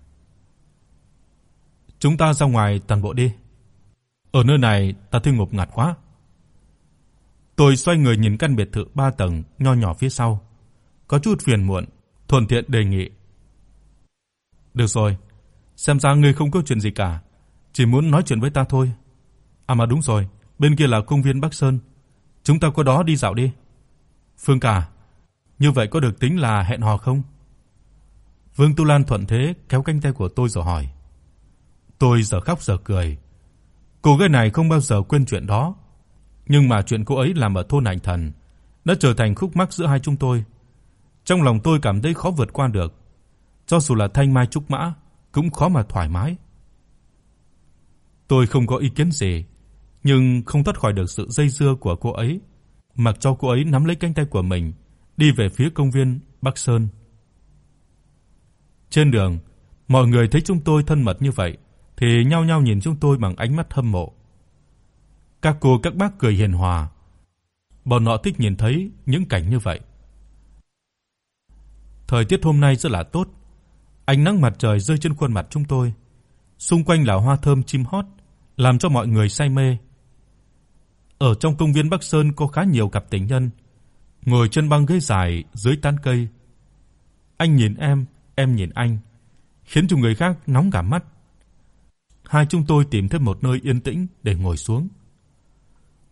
Chúng ta ra ngoài toàn bộ đi. Ở nơi này ta thấy ngột ngạt quá. Tôi xoay người nhìn căn biệt thự 3 tầng nho nhỏ phía sau, có chút phiền muộn, thuận tiện đề nghị. Được rồi, xem ra ngươi không có chuyện gì cả, chỉ muốn nói chuyện với ta thôi. À mà đúng rồi, bên kia là công viên Bắc Sơn, chúng ta qua đó đi dạo đi. Phương cả, như vậy có được tính là hẹn hò không? Vương Tu Lan thuận thế kéo cánh tay của tôi rồi hỏi. Tôi giờ khóc giờ cười. Cô gái này không bao giờ quên chuyện đó, nhưng mà chuyện cô ấy làm ở thôn Ảnh Thần đã trở thành khúc mắc giữa hai chúng tôi. Trong lòng tôi cảm thấy khó vượt qua được. Cho dù là thanh mai trúc mã cũng khó mà thoải mái. Tôi không có ý kiến gì, nhưng không thoát khỏi được sự dây dưa của cô ấy, mặc cho cô ấy nắm lấy cánh tay của mình, đi về phía công viên Bắc Sơn. Trên đường, mọi người thấy chúng tôi thân mật như vậy thì nhao nhao nhìn chúng tôi bằng ánh mắt hâm mộ. Các cô các bác cười hiền hòa. Bọn họ thích nhìn thấy những cảnh như vậy. Thời tiết hôm nay rất là tốt. Ánh nắng mặt trời rơi trên khuôn mặt chúng tôi. Xung quanh là hoa thơm chim hót, làm cho mọi người say mê. Ở trong công viên Bắc Sơn có khá nhiều cặp tình nhân ngồi trên băng ghế dài dưới tán cây. Anh nhìn em, em nhìn anh, khiến cho người khác nóng cả mắt. Hai chúng tôi tìm thêm một nơi yên tĩnh để ngồi xuống.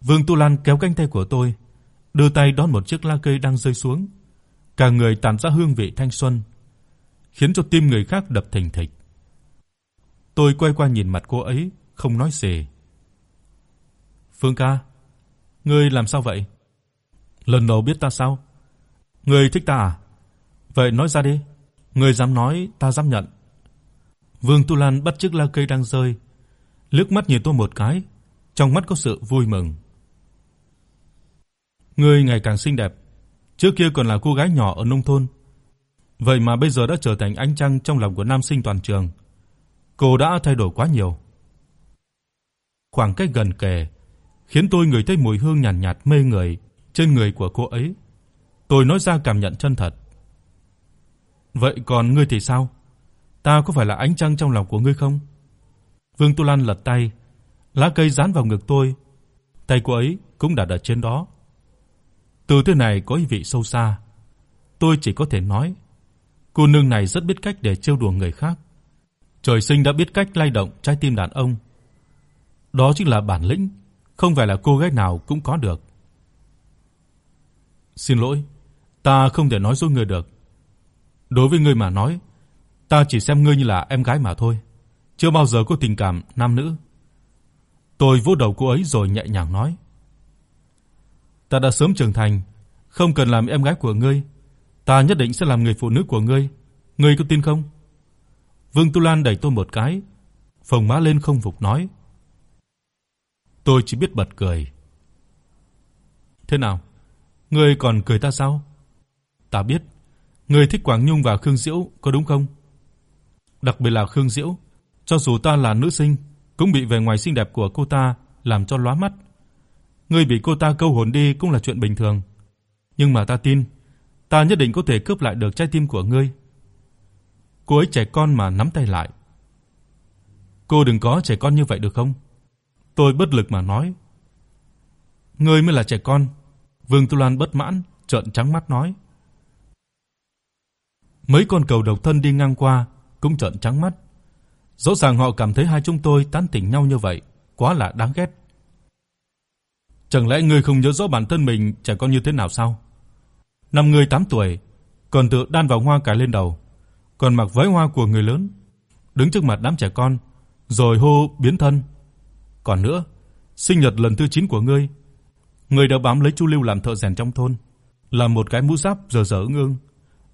Vương Tu Lan kéo cánh tay của tôi, đưa tay đón một chiếc lá cây đang rơi xuống. Cả người tản ra hương vị thanh xuân, khiến cho tim người khác đập thình thịch. Tôi quay qua nhìn mặt cô ấy, không nói gì. "Phương ca, ngươi làm sao vậy?" "Lần đầu biết ta sao? Ngươi thích ta à? Vậy nói ra đi, ngươi dám nói, ta dám nhận." Vương Tu Lan bắt chiếc lá cây đang rơi, liếc mắt nhìn tôi một cái, trong mắt có sự vui mừng. Ngươi ngày càng xinh đẹp, trước kia còn là cô gái nhỏ ở nông thôn, vậy mà bây giờ đã trở thành ánh trăng trong lòng của nam sinh toàn trường. Cô đã thay đổi quá nhiều. Khoảng cách gần kề khiến tôi ngửi thấy mùi hương nhàn nhạt, nhạt mê người trên người của cô ấy. Tôi nói ra cảm nhận chân thật. Vậy còn ngươi thì sao? Ta có phải là ánh trăng trong lòng của ngươi không? Vương Tu Lan lật tay, lá cây dán vào ngực tôi, tay cô ấy cũng đặt ở trên đó. Từ từ này có ý vị sâu xa. Tôi chỉ có thể nói, cô nương này rất biết cách để trêu đùa người khác. Trời sinh đã biết cách lay động trái tim đàn ông. Đó chính là bản lĩnh, không phải là cô gái nào cũng có được. Xin lỗi, ta không thể nói dối ngươi được. Đối với ngươi mà nói, ta chỉ xem ngươi như là em gái mà thôi, chưa bao giờ có tình cảm nam nữ. Tôi vỗ đầu cô ấy rồi nhẹ nhàng nói: "Ta đã sớm trưởng thành, không cần làm em gái của ngươi, ta nhất định sẽ làm người phụ nữ của ngươi, ngươi có tin không?" Vương Tu Lan đẩy tôi một cái, phồng má lên không phục nói: Tôi chỉ biết bật cười. Thế nào? Ngươi còn cười ta sao? Ta biết, ngươi thích Quảng Nhung và Khương Diễu có đúng không? Đặc biệt là Khương Diễu, cho dù ta là nữ sinh, cũng bị vẻ ngoài xinh đẹp của cô ta làm cho lóa mắt. Ngươi bị cô ta câu hồn đi cũng là chuyện bình thường, nhưng mà ta tin, ta nhất định có thể cướp lại được trái tim của ngươi. Cô ấy trẻ con mà nắm tay lại. Cô đừng có trẻ con như vậy được không? Tôi bất lực mà nói. Ngươi mới là trẻ con. Vương Tu Lan bất mãn, trợn trắng mắt nói. Mấy con cầu độc thân đi ngang qua cũng trợn trắng mắt. Rõ ràng họ cảm thấy hai chúng tôi tán tỉnh nhau như vậy, quá là đáng ghét. Chẳng lẽ ngươi không nhớ rõ bản thân mình trẻ con như thế nào sao? Năm ngươi 8 tuổi, còn tự đan vào hoa cài lên đầu, còn mặc váy hoa của người lớn, đứng trước mặt đám trẻ con, rồi hô biến thân. Còn nữa, sinh nhật lần thứ 9 của ngươi, ngươi đã bám lấy Chu Lưu làm thợ rèn trong thôn, làm một cái mũ giáp dở dở ngưng,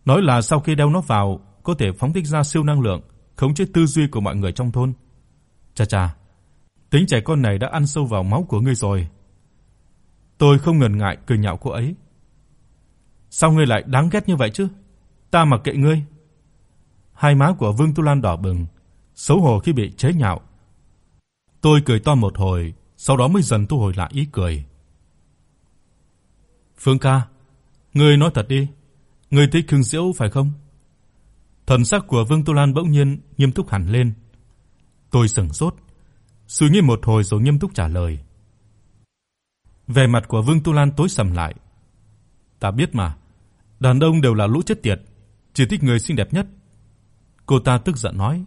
nói là sau khi đeo nó vào có thể phóng thích ra siêu năng lượng, khống chế tư duy của mọi người trong thôn. Chà chà, tính trẻ con này đã ăn sâu vào máu của ngươi rồi. Tôi không ngần ngại cười nhạo cô ấy. Sao ngươi lại đáng ghét như vậy chứ? Ta mặc kệ ngươi. Hai má của Vương Tu Lan đỏ bừng, xấu hổ khi bị chế nhạo. Tôi cười to một hồi, sau đó mới dần thu hồi lại ý cười. Phương ca, ngươi nói thật đi, ngươi thích Khương Diễu phải không? Thần sắc của Vương Tu Lan bỗng nhiên nghiêm túc hẳn lên. Tôi sững sốt, suy nghĩ một hồi rồi nghiêm túc trả lời. Vẻ mặt của Vương Tu Lan tối sầm lại. Ta biết mà, đàn ông đều là lũ chết tiệt, chỉ thích người xinh đẹp nhất. Cô ta tức giận nói.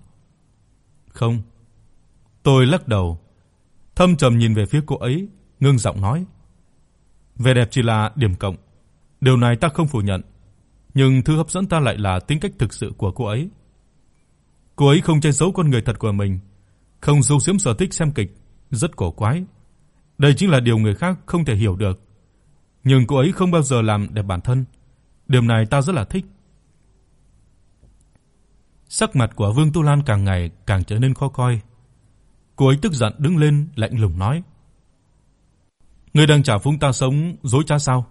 Không, Tôi lắc đầu, thâm trầm nhìn về phía cô ấy, ngưng giọng nói: "Vẻ đẹp chỉ là điểm cộng, điều này ta không phủ nhận, nhưng thứ hấp dẫn ta lại là tính cách thực sự của cô ấy. Cô ấy không che giấu con người thật của mình, không giấu giếm sở thích xem kịch, rất cổ quái. Đây chính là điều người khác không thể hiểu được. Nhưng cô ấy không bao giờ làm đẹp bản thân, điều này ta rất là thích." Sắc mặt của Vương Tu Lan càng ngày càng trở nên khó coi. Cô ấy tức giận đứng lên lạnh lùng nói: "Ngươi đang trả phúng ta sống dối trá sao?"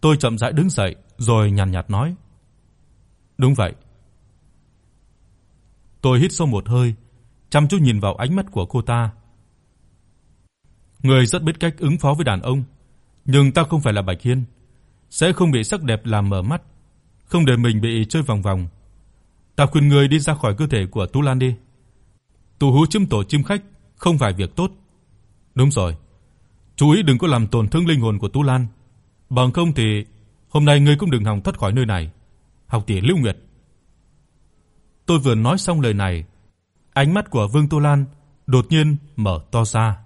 Tôi chậm rãi đứng dậy rồi nhàn nhạt, nhạt nói: "Đúng vậy." Tôi hít sâu một hơi, chăm chú nhìn vào ánh mắt của cô ta. Ngươi rất biết cách ứng phó với đàn ông, nhưng ta không phải là Bạch Hiên, sẽ không bị sắc đẹp làm mờ mắt, không để mình bị chơi vòng vòng. Ta khuyên ngươi đi ra khỏi cơ thể của Tu Lan đi." Tu hú chim tổ chim khách không phải việc tốt. Đúng rồi. Chú ý đừng có làm tổn thương linh hồn của Tu Lan, bằng không thì hôm nay ngươi cũng đừng hòng thoát khỏi nơi này. Học tỷ Lưu Nguyệt. Tôi vừa nói xong lời này, ánh mắt của Vương Tu Lan đột nhiên mở to ra.